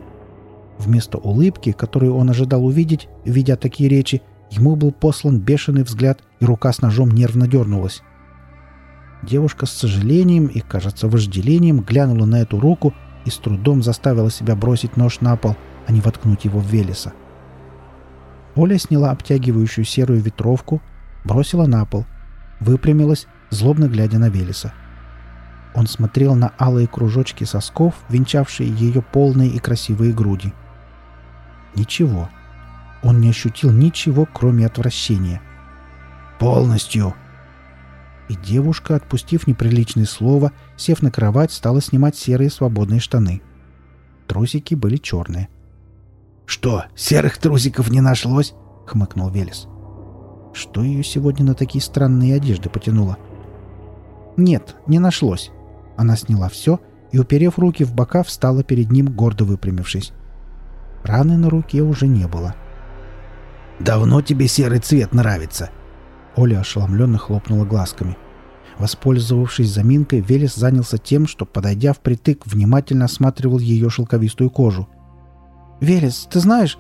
Вместо улыбки, которую он ожидал увидеть, видя такие речи, ему был послан бешеный взгляд, и рука с ножом нервно дернулась. Девушка с сожалением и, кажется, вожделением глянула на эту руку и с трудом заставила себя бросить нож на пол, а не воткнуть его в Велеса. Оля сняла обтягивающую серую ветровку, бросила на пол, выпрямилась, злобно глядя на Велеса. Он смотрел на алые кружочки сосков, венчавшие ее полные и красивые груди. Ничего. Он не ощутил ничего, кроме отвращения. «Полностью!» И девушка, отпустив неприличное слово, сев на кровать, стала снимать серые свободные штаны. Трусики были черные. «Что, серых трусиков не нашлось?» — хмыкнул Велес. Что ее сегодня на такие странные одежды потянуло? Нет, не нашлось. Она сняла все и, уперев руки в бока, встала перед ним, гордо выпрямившись. Раны на руке уже не было. «Давно тебе серый цвет нравится?» Оля ошеломленно хлопнула глазками. Воспользовавшись заминкой, Велес занялся тем, что, подойдя впритык, внимательно осматривал ее шелковистую кожу. «Велес, ты знаешь,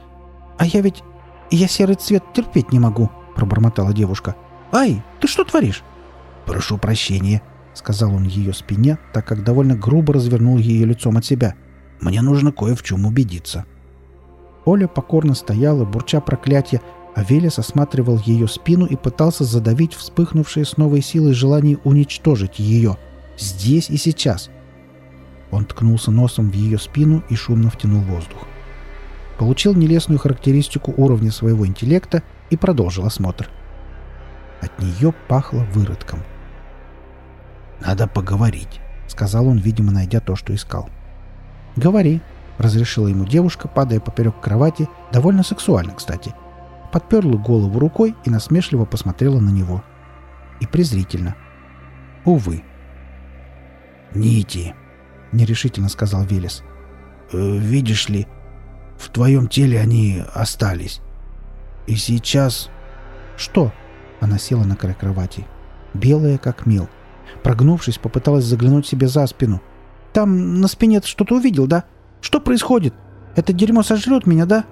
а я ведь... Я серый цвет терпеть не могу», — пробормотала девушка. «Ай, ты что творишь?» «Прошу прощения», — сказал он ее спине, так как довольно грубо развернул ее лицом от себя. «Мне нужно кое в чем убедиться». Оля покорно стояла, бурча проклятия, а Велес осматривал ее спину и пытался задавить вспыхнувшее с новой силой желание уничтожить ее. Здесь и сейчас. Он ткнулся носом в ее спину и шумно втянул воздух. Получил нелестную характеристику уровня своего интеллекта и продолжил осмотр. От нее пахло выродком. «Надо поговорить», — сказал он, видимо, найдя то, что искал. «Говори», — разрешила ему девушка, падая поперек кровати, довольно сексуально, кстати. Подперла голову рукой и насмешливо посмотрела на него. И презрительно. Увы. «Нити», — нерешительно сказал Велес. «Э, «Видишь ли, в твоем теле они остались. И сейчас...» «Что?» — она села на край кровати. Белая, как мел. — Прогнувшись, попыталась заглянуть себе за спину. «Там на спине ты что-то увидел, да? Что происходит? Это дерьмо сожрет меня, да?»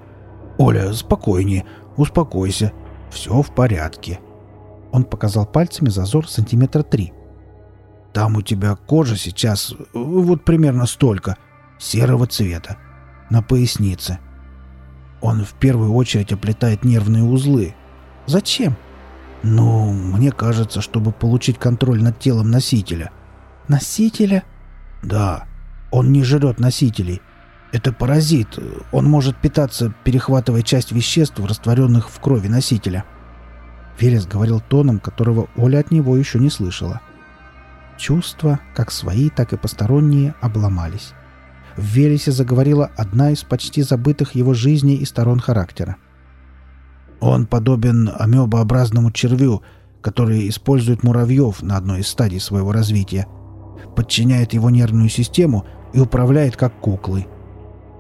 «Оля, спокойнее, успокойся. Все в порядке». Он показал пальцами зазор сантиметра три. «Там у тебя кожа сейчас вот примерно столько, серого цвета, на пояснице. Он в первую очередь оплетает нервные узлы. Зачем?» «Ну, мне кажется, чтобы получить контроль над телом носителя». «Носителя?» «Да. Он не жрет носителей. Это паразит. Он может питаться, перехватывая часть веществ, растворенных в крови носителя». Велес говорил тоном, которого Оля от него еще не слышала. Чувства, как свои, так и посторонние, обломались. В Велесе заговорила одна из почти забытых его жизней и сторон характера. Он подобен амебообразному червю, который использует муравьев на одной из стадий своего развития, подчиняет его нервную систему и управляет как куклой.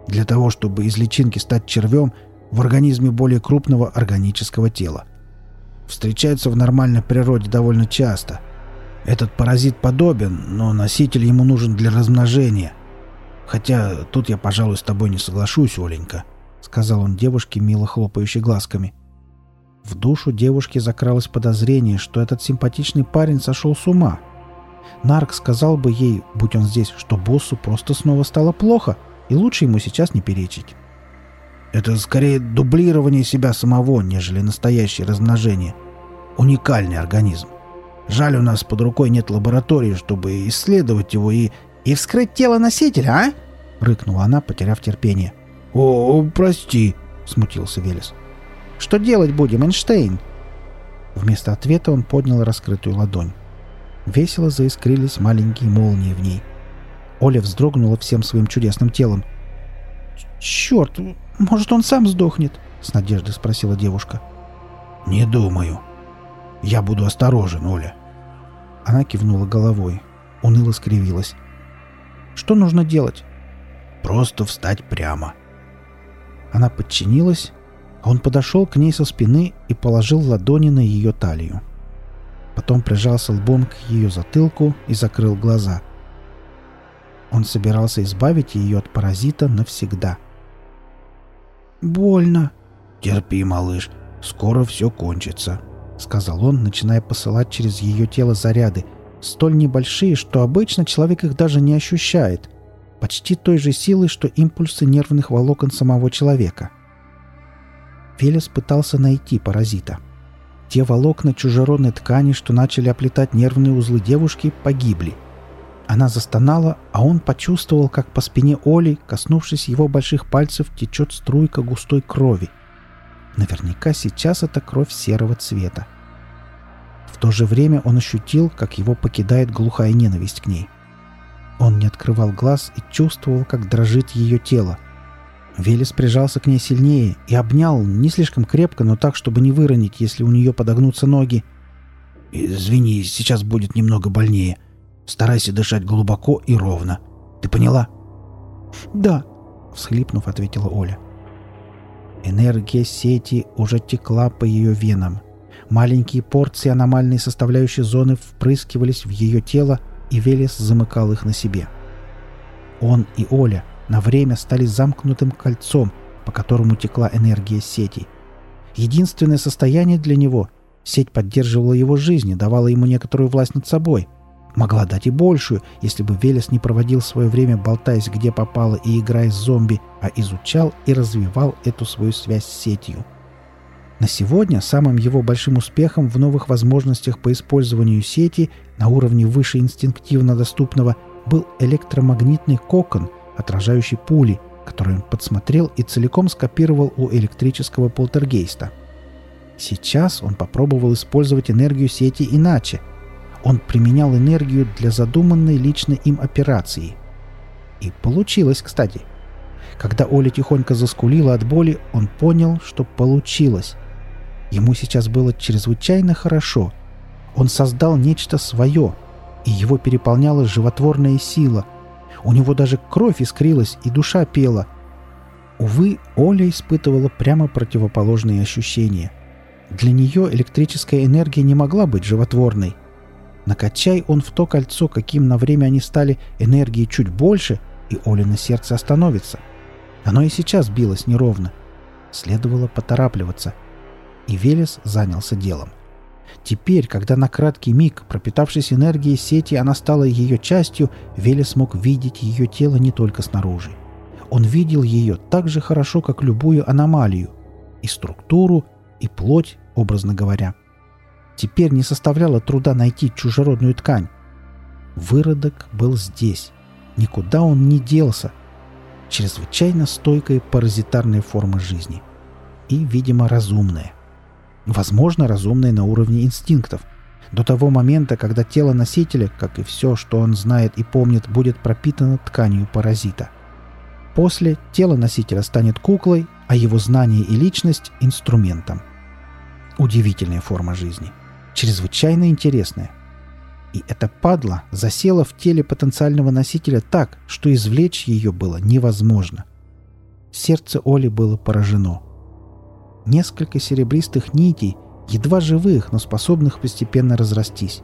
Для того, чтобы из личинки стать червем в организме более крупного органического тела. Встречается в нормальной природе довольно часто. Этот паразит подобен, но носитель ему нужен для размножения. Хотя тут я, пожалуй, с тобой не соглашусь, Оленька, — сказал он девушке, мило хлопающей глазками. В душу девушки закралось подозрение, что этот симпатичный парень сошел с ума. Нарк сказал бы ей, будь он здесь, что боссу просто снова стало плохо, и лучше ему сейчас не перечить. Это скорее дублирование себя самого, нежели настоящее размножение. Уникальный организм. Жаль, у нас под рукой нет лаборатории, чтобы исследовать его и... «И вскрыть тело носителя, а?» — рыкнула она, потеряв терпение. «О, прости», — смутился Велес. Что делать будем, Эйнштейн?» Вместо ответа он поднял раскрытую ладонь. Весело заискрились маленькие молнии в ней. Оля вздрогнула всем своим чудесным телом. «Черт, может, он сам сдохнет?» — с надеждой спросила девушка. «Не думаю. Я буду осторожен, Оля». Она кивнула головой, уныло скривилась. «Что нужно делать?» «Просто встать прямо». Она подчинилась он подошел к ней со спины и положил ладони на ее талию. Потом прижался лбом к ее затылку и закрыл глаза. Он собирался избавить ее от паразита навсегда. «Больно». «Терпи, малыш, скоро все кончится», — сказал он, начиная посылать через ее тело заряды, столь небольшие, что обычно человек их даже не ощущает, почти той же силой, что импульсы нервных волокон самого человека. Велес пытался найти паразита. Те волокна чужеродной ткани, что начали оплетать нервные узлы девушки, погибли. Она застонала, а он почувствовал, как по спине Оли, коснувшись его больших пальцев, течет струйка густой крови. Наверняка сейчас это кровь серого цвета. В то же время он ощутил, как его покидает глухая ненависть к ней. Он не открывал глаз и чувствовал, как дрожит ее тело. Велес прижался к ней сильнее и обнял, не слишком крепко, но так, чтобы не выронить, если у нее подогнутся ноги. «Извини, сейчас будет немного больнее. Старайся дышать глубоко и ровно. Ты поняла?» «Да», — всхлипнув, ответила Оля. Энергия сети уже текла по ее венам. Маленькие порции аномальной составляющей зоны впрыскивались в ее тело, и Велес замыкал их на себе. Он и Оля на время стали замкнутым кольцом, по которому текла энергия сети. Единственное состояние для него — сеть поддерживала его жизнь и давала ему некоторую власть над собой. Могла дать и большую, если бы Велес не проводил свое время, болтаясь где попало и играя с зомби, а изучал и развивал эту свою связь с сетью. На сегодня самым его большим успехом в новых возможностях по использованию сети на уровне выше инстинктивно доступного был электромагнитный кокон, отражающий пули, который он подсмотрел и целиком скопировал у электрического полтергейста. Сейчас он попробовал использовать энергию сети иначе. Он применял энергию для задуманной лично им операции. И получилось, кстати. Когда Оля тихонько заскулила от боли, он понял, что получилось. Ему сейчас было чрезвычайно хорошо. Он создал нечто свое, и его переполняла животворная сила. У него даже кровь искрилась, и душа пела. Увы, Оля испытывала прямо противоположные ощущения. Для нее электрическая энергия не могла быть животворной. Накачай он в то кольцо, каким на время они стали, энергии чуть больше, и Олина сердце остановится. Оно и сейчас билось неровно. Следовало поторапливаться — и Велес занялся делом. Теперь, когда на краткий миг, пропитавшись энергией сети, она стала ее частью, Велес мог видеть ее тело не только снаружи. Он видел ее так же хорошо, как любую аномалию. И структуру, и плоть, образно говоря. Теперь не составляло труда найти чужеродную ткань. Выродок был здесь. Никуда он не делся. Чрезвычайно стойкая паразитарная форма жизни. И, видимо, разумная. Возможно, разумной на уровне инстинктов. До того момента, когда тело носителя, как и все, что он знает и помнит, будет пропитано тканью паразита. После тело носителя станет куклой, а его знание и личность – инструментом. Удивительная форма жизни. Чрезвычайно интересная. И эта падла засела в теле потенциального носителя так, что извлечь ее было невозможно. Сердце Оли было поражено – Несколько серебристых нитей, едва живых, но способных постепенно разрастись.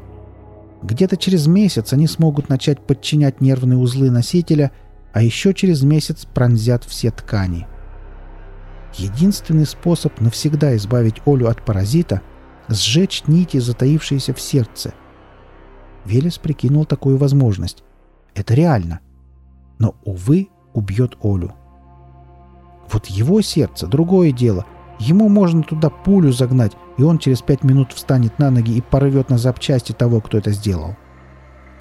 Где-то через месяц они смогут начать подчинять нервные узлы носителя, а еще через месяц пронзят все ткани. Единственный способ навсегда избавить Олю от паразита — сжечь нити, затаившиеся в сердце. Велес прикинул такую возможность. Это реально. Но, увы, убьет Олю. Вот его сердце — другое дело — Ему можно туда пулю загнать, и он через пять минут встанет на ноги и порвет на запчасти того, кто это сделал.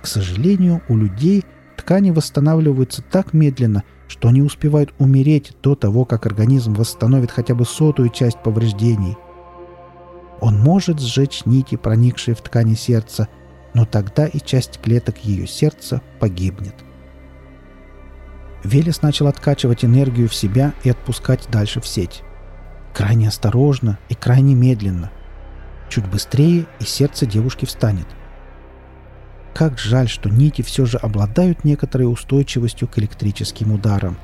К сожалению, у людей ткани восстанавливаются так медленно, что они успевают умереть до того, как организм восстановит хотя бы сотую часть повреждений. Он может сжечь нити, проникшие в ткани сердца, но тогда и часть клеток ее сердца погибнет. Велес начал откачивать энергию в себя и отпускать дальше в сеть. Крайне осторожно и крайне медленно. Чуть быстрее, и сердце девушки встанет. Как жаль, что нити все же обладают некоторой устойчивостью к электрическим ударам.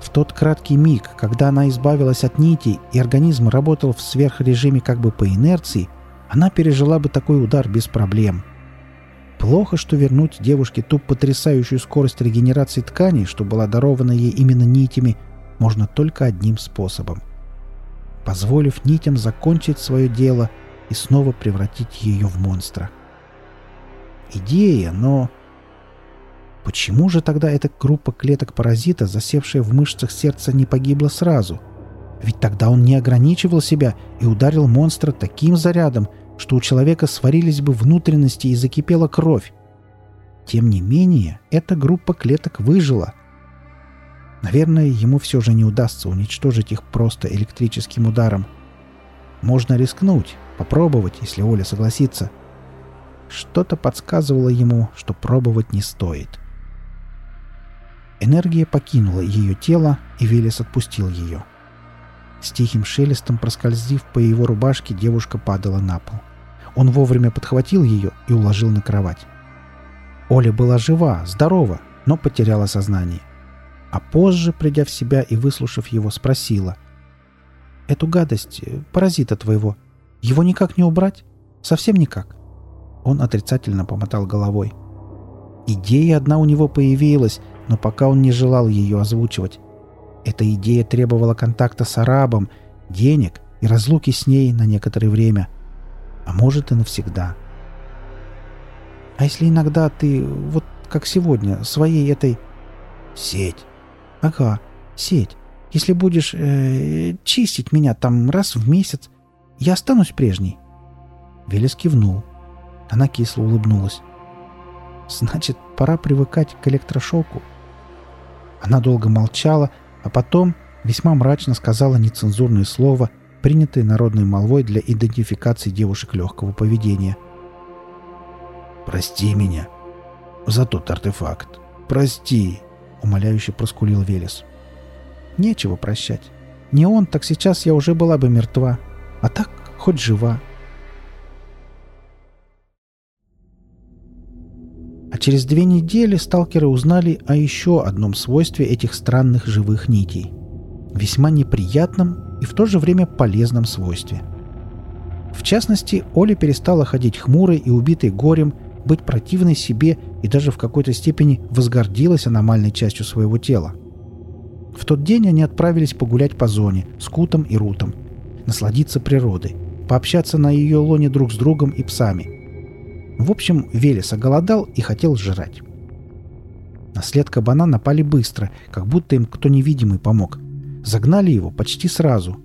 В тот краткий миг, когда она избавилась от нитей и организм работал в сверхрежиме как бы по инерции, она пережила бы такой удар без проблем. Плохо, что вернуть девушке ту потрясающую скорость регенерации тканей, что была дарована ей именно нитями, можно только одним способом. Позволив нитям закончить свое дело и снова превратить ее в монстра. Идея, но... Почему же тогда эта группа клеток-паразита, засевшая в мышцах сердца, не погибла сразу? Ведь тогда он не ограничивал себя и ударил монстра таким зарядом, что у человека сварились бы внутренности и закипела кровь. Тем не менее, эта группа клеток выжила. Наверное, ему все же не удастся уничтожить их просто электрическим ударом. Можно рискнуть, попробовать, если Оля согласится. Что-то подсказывало ему, что пробовать не стоит. Энергия покинула ее тело, и Велес отпустил ее. С тихим шелестом проскользив по его рубашке, девушка падала на пол. Он вовремя подхватил ее и уложил на кровать. Оля была жива, здорова, но потеряла сознание. А позже, придя в себя и выслушав его, спросила. «Эту гадость, э, паразита твоего, его никак не убрать? Совсем никак?» Он отрицательно помотал головой. Идея одна у него появилась, но пока он не желал ее озвучивать. Эта идея требовала контакта с арабом, денег и разлуки с ней на некоторое время. А может и навсегда. А если иногда ты, вот как сегодня, своей этой... Сеть. Ага, сеть. Если будешь э, чистить меня там раз в месяц, я останусь прежней. Велес кивнул. Она кисло улыбнулась. Значит, пора привыкать к электрошоку. Она долго молчала, а потом весьма мрачно сказала нецензурное слово, принятое народной молвой для идентификации девушек легкого поведения. «Прости меня за тот артефакт. Прости!» — умоляюще проскулил Велес. «Нечего прощать. Не он, так сейчас я уже была бы мертва. А так хоть жива». А через две недели сталкеры узнали о еще одном свойстве этих странных живых нитей. Весьма неприятном и в то же время полезном свойстве. В частности, Оля перестала ходить хмурой и убитой горем, быть противной себе и даже в какой-то степени возгордилась аномальной частью своего тела. В тот день они отправились погулять по зоне с Кутом и Рутом, насладиться природой, пообщаться на ее лоне друг с другом и псами – в общем, Велес оголодал и хотел жрать. На след кабана напали быстро, как будто им кто невидимый помог. Загнали его почти сразу.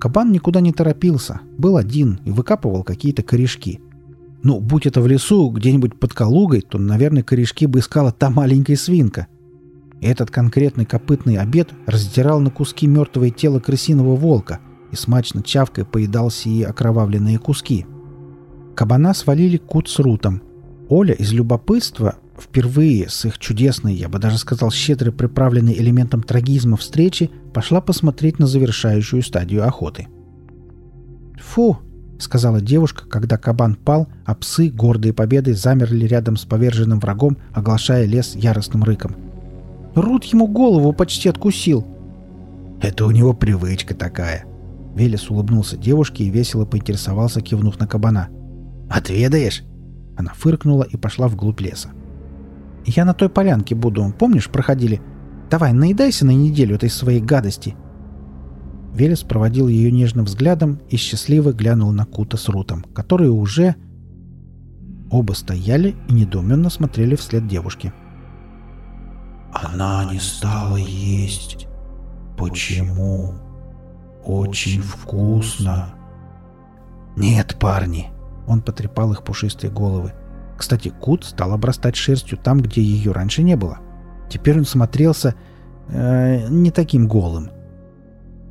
Кабан никуда не торопился, был один и выкапывал какие-то корешки. Ну, будь это в лесу, где-нибудь под Калугой, то, наверное, корешки бы искала та маленькая свинка. Этот конкретный копытный обед раздирал на куски мертвое тело крысиного волка и смачно чавкой поедал сие окровавленные куски – Кабана свалили кут с рутом. Оля из любопытства, впервые с их чудесной, я бы даже сказал, щедро приправленной элементом трагизма встречи, пошла посмотреть на завершающую стадию охоты. «Фу!» — сказала девушка, когда кабан пал, а псы, гордые победой, замерли рядом с поверженным врагом, оглашая лес яростным рыком. «Рут ему голову почти откусил!» «Это у него привычка такая!» Велес улыбнулся девушке и весело поинтересовался, кивнув на кабана — «Отведаешь?» Она фыркнула и пошла вглубь леса. «Я на той полянке буду, помнишь, проходили? Давай, наедайся на неделю этой своей гадости!» Велес проводил ее нежным взглядом и счастливо глянул на Кута с Рутом, которые уже... Оба стояли и недоуменно смотрели вслед девушки. «Она не стала есть. Почему? Очень вкусно!» «Нет, парни, он потрепал их пушистые головы. Кстати, Кут стал обрастать шерстью там, где ее раньше не было. Теперь он смотрелся э, не таким голым.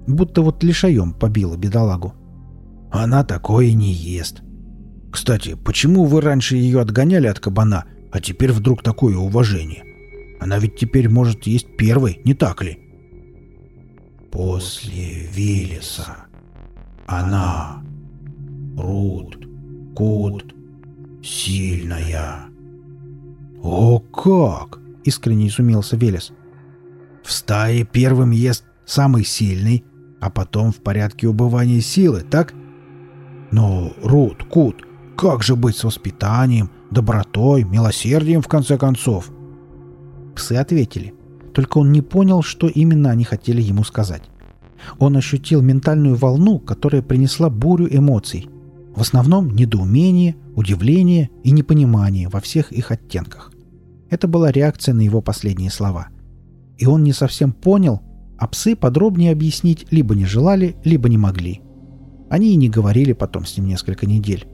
Будто вот лишаем побила бедолагу. Она такое не ест. Кстати, почему вы раньше ее отгоняли от кабана, а теперь вдруг такое уважение? Она ведь теперь может есть первой, не так ли? После Велеса. Она. Рут. Кут. Сильная. О как! Искренне изумился Велес. В стае первым ест самый сильный, а потом в порядке убывания силы, так? Но, Рут, Кут, как же быть с воспитанием, добротой, милосердием, в конце концов? Псы ответили. Только он не понял, что именно они хотели ему сказать. Он ощутил ментальную волну, которая принесла бурю эмоций. В основном недоумение, удивление и непонимание во всех их оттенках. Это была реакция на его последние слова. И он не совсем понял, а псы подробнее объяснить либо не желали, либо не могли. Они и не говорили потом с ним несколько недель.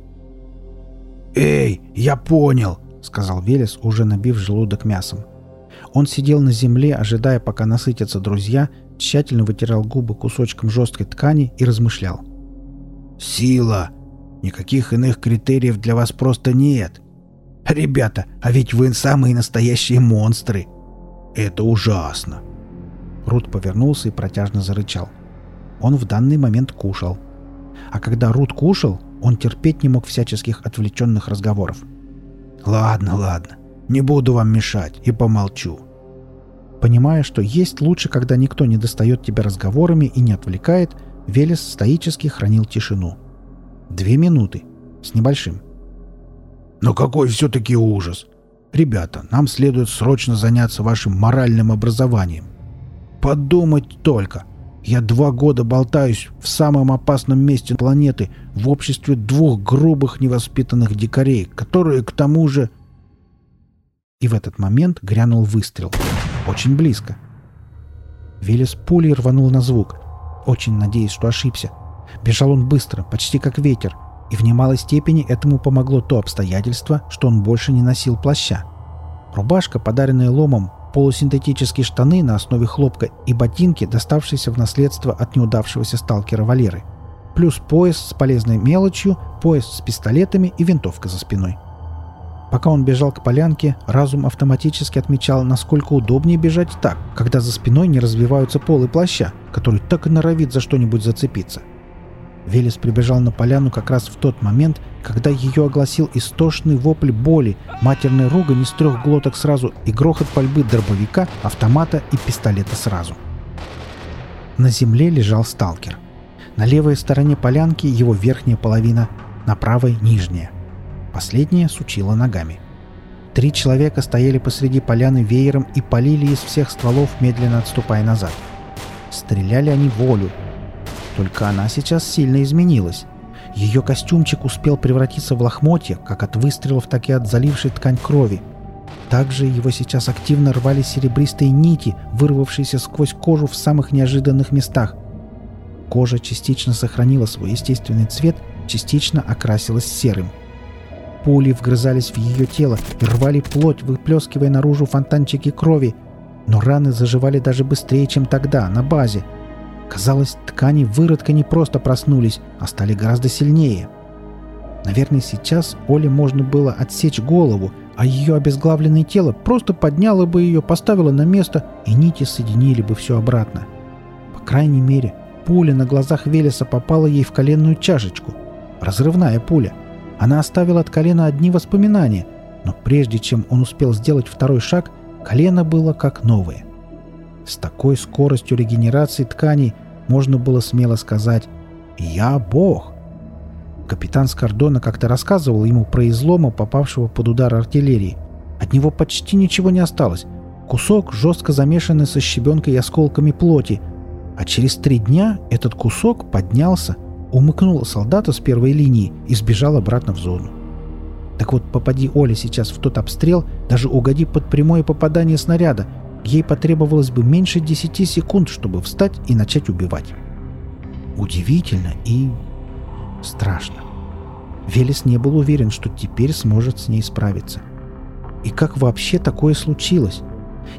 «Эй, я понял!» — сказал Велес, уже набив желудок мясом. Он сидел на земле, ожидая, пока насытятся друзья, тщательно вытирал губы кусочком жесткой ткани и размышлял. «Сила! Никаких иных критериев для вас просто нет. Ребята, а ведь вы самые настоящие монстры! Это ужасно!» Рут повернулся и протяжно зарычал. Он в данный момент кушал. А когда Рут кушал, он терпеть не мог всяческих отвлеченных разговоров. «Ладно, ладно. Не буду вам мешать и помолчу». Понимая, что есть лучше, когда никто не достает тебя разговорами и не отвлекает, Велес стоически хранил тишину. Две минуты. С небольшим. «Но какой все-таки ужас! Ребята, нам следует срочно заняться вашим моральным образованием. Подумать только! Я два года болтаюсь в самом опасном месте планеты в обществе двух грубых невоспитанных дикарей, которые к тому же... И в этот момент грянул выстрел. Очень близко. Велес пулей рванул на звук, очень надеясь, что ошибся. Бежал он быстро, почти как ветер, и в немалой степени этому помогло то обстоятельство, что он больше не носил плаща. Рубашка, подаренная ломом, полусинтетические штаны на основе хлопка и ботинки, доставшиеся в наследство от неудавшегося сталкера Валеры. Плюс пояс с полезной мелочью, пояс с пистолетами и винтовка за спиной. Пока он бежал к полянке, разум автоматически отмечал, насколько удобнее бежать так, когда за спиной не развиваются полы плаща, который так и норовит за что-нибудь зацепиться – Велес прибежал на поляну как раз в тот момент, когда ее огласил истошный вопль боли, матерный ругань из трех глоток сразу и грохот пальбы дробовика, автомата и пистолета сразу. На земле лежал сталкер. На левой стороне полянки его верхняя половина, на правой — нижняя. Последняя сучила ногами. Три человека стояли посреди поляны веером и полили из всех стволов, медленно отступая назад. Стреляли они волю, только она сейчас сильно изменилась. Ее костюмчик успел превратиться в лохмотье, как от выстрелов, так и от залившей ткань крови. Также его сейчас активно рвали серебристые нити, вырвавшиеся сквозь кожу в самых неожиданных местах. Кожа частично сохранила свой естественный цвет, частично окрасилась серым. Пули вгрызались в ее тело и рвали плоть, выплескивая наружу фонтанчики крови. Но раны заживали даже быстрее, чем тогда, на базе – Казалось, ткани выродка не просто проснулись, а стали гораздо сильнее. Наверное, сейчас Оле можно было отсечь голову, а ее обезглавленное тело просто подняло бы ее, поставило на место, и нити соединили бы все обратно. По крайней мере, пуля на глазах Велеса попала ей в коленную чашечку. Разрывная пуля. Она оставила от колена одни воспоминания, но прежде чем он успел сделать второй шаг, колено было как новое. С такой скоростью регенерации тканей можно было смело сказать «Я Бог». Капитан Скордона как-то рассказывал ему про излома, попавшего под удар артиллерии. От него почти ничего не осталось. Кусок, жестко замешанный со щебенкой и осколками плоти. А через три дня этот кусок поднялся, умыкнул солдата с первой линии и сбежал обратно в зону. Так вот, попади Оля сейчас в тот обстрел, даже угоди под прямое попадание снаряда, ей потребовалось бы меньше 10 секунд, чтобы встать и начать убивать. Удивительно и страшно. Велес не был уверен, что теперь сможет с ней справиться. И как вообще такое случилось?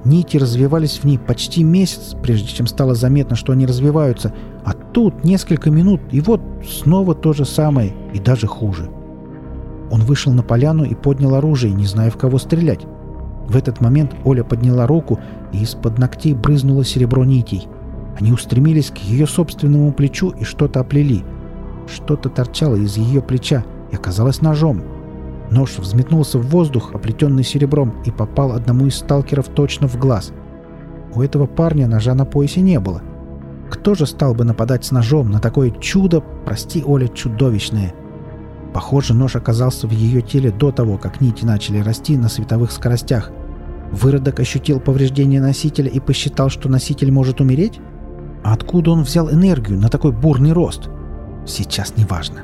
Нити развивались в ней почти месяц, прежде чем стало заметно, что они развиваются, а тут несколько минут, и вот снова то же самое, и даже хуже. Он вышел на поляну и поднял оружие, не зная, в кого стрелять. В этот момент Оля подняла руку, и из-под ногтей брызнуло серебро нитей. Они устремились к ее собственному плечу и что-то оплели. Что-то торчало из ее плеча и оказалось ножом. Нож взметнулся в воздух, оплетенный серебром, и попал одному из сталкеров точно в глаз. У этого парня ножа на поясе не было. Кто же стал бы нападать с ножом на такое чудо, прости, Оля, чудовищное – Похоже, нож оказался в ее теле до того, как нити начали расти на световых скоростях. Выродок ощутил повреждение носителя и посчитал, что носитель может умереть? А откуда он взял энергию на такой бурный рост? Сейчас не важно.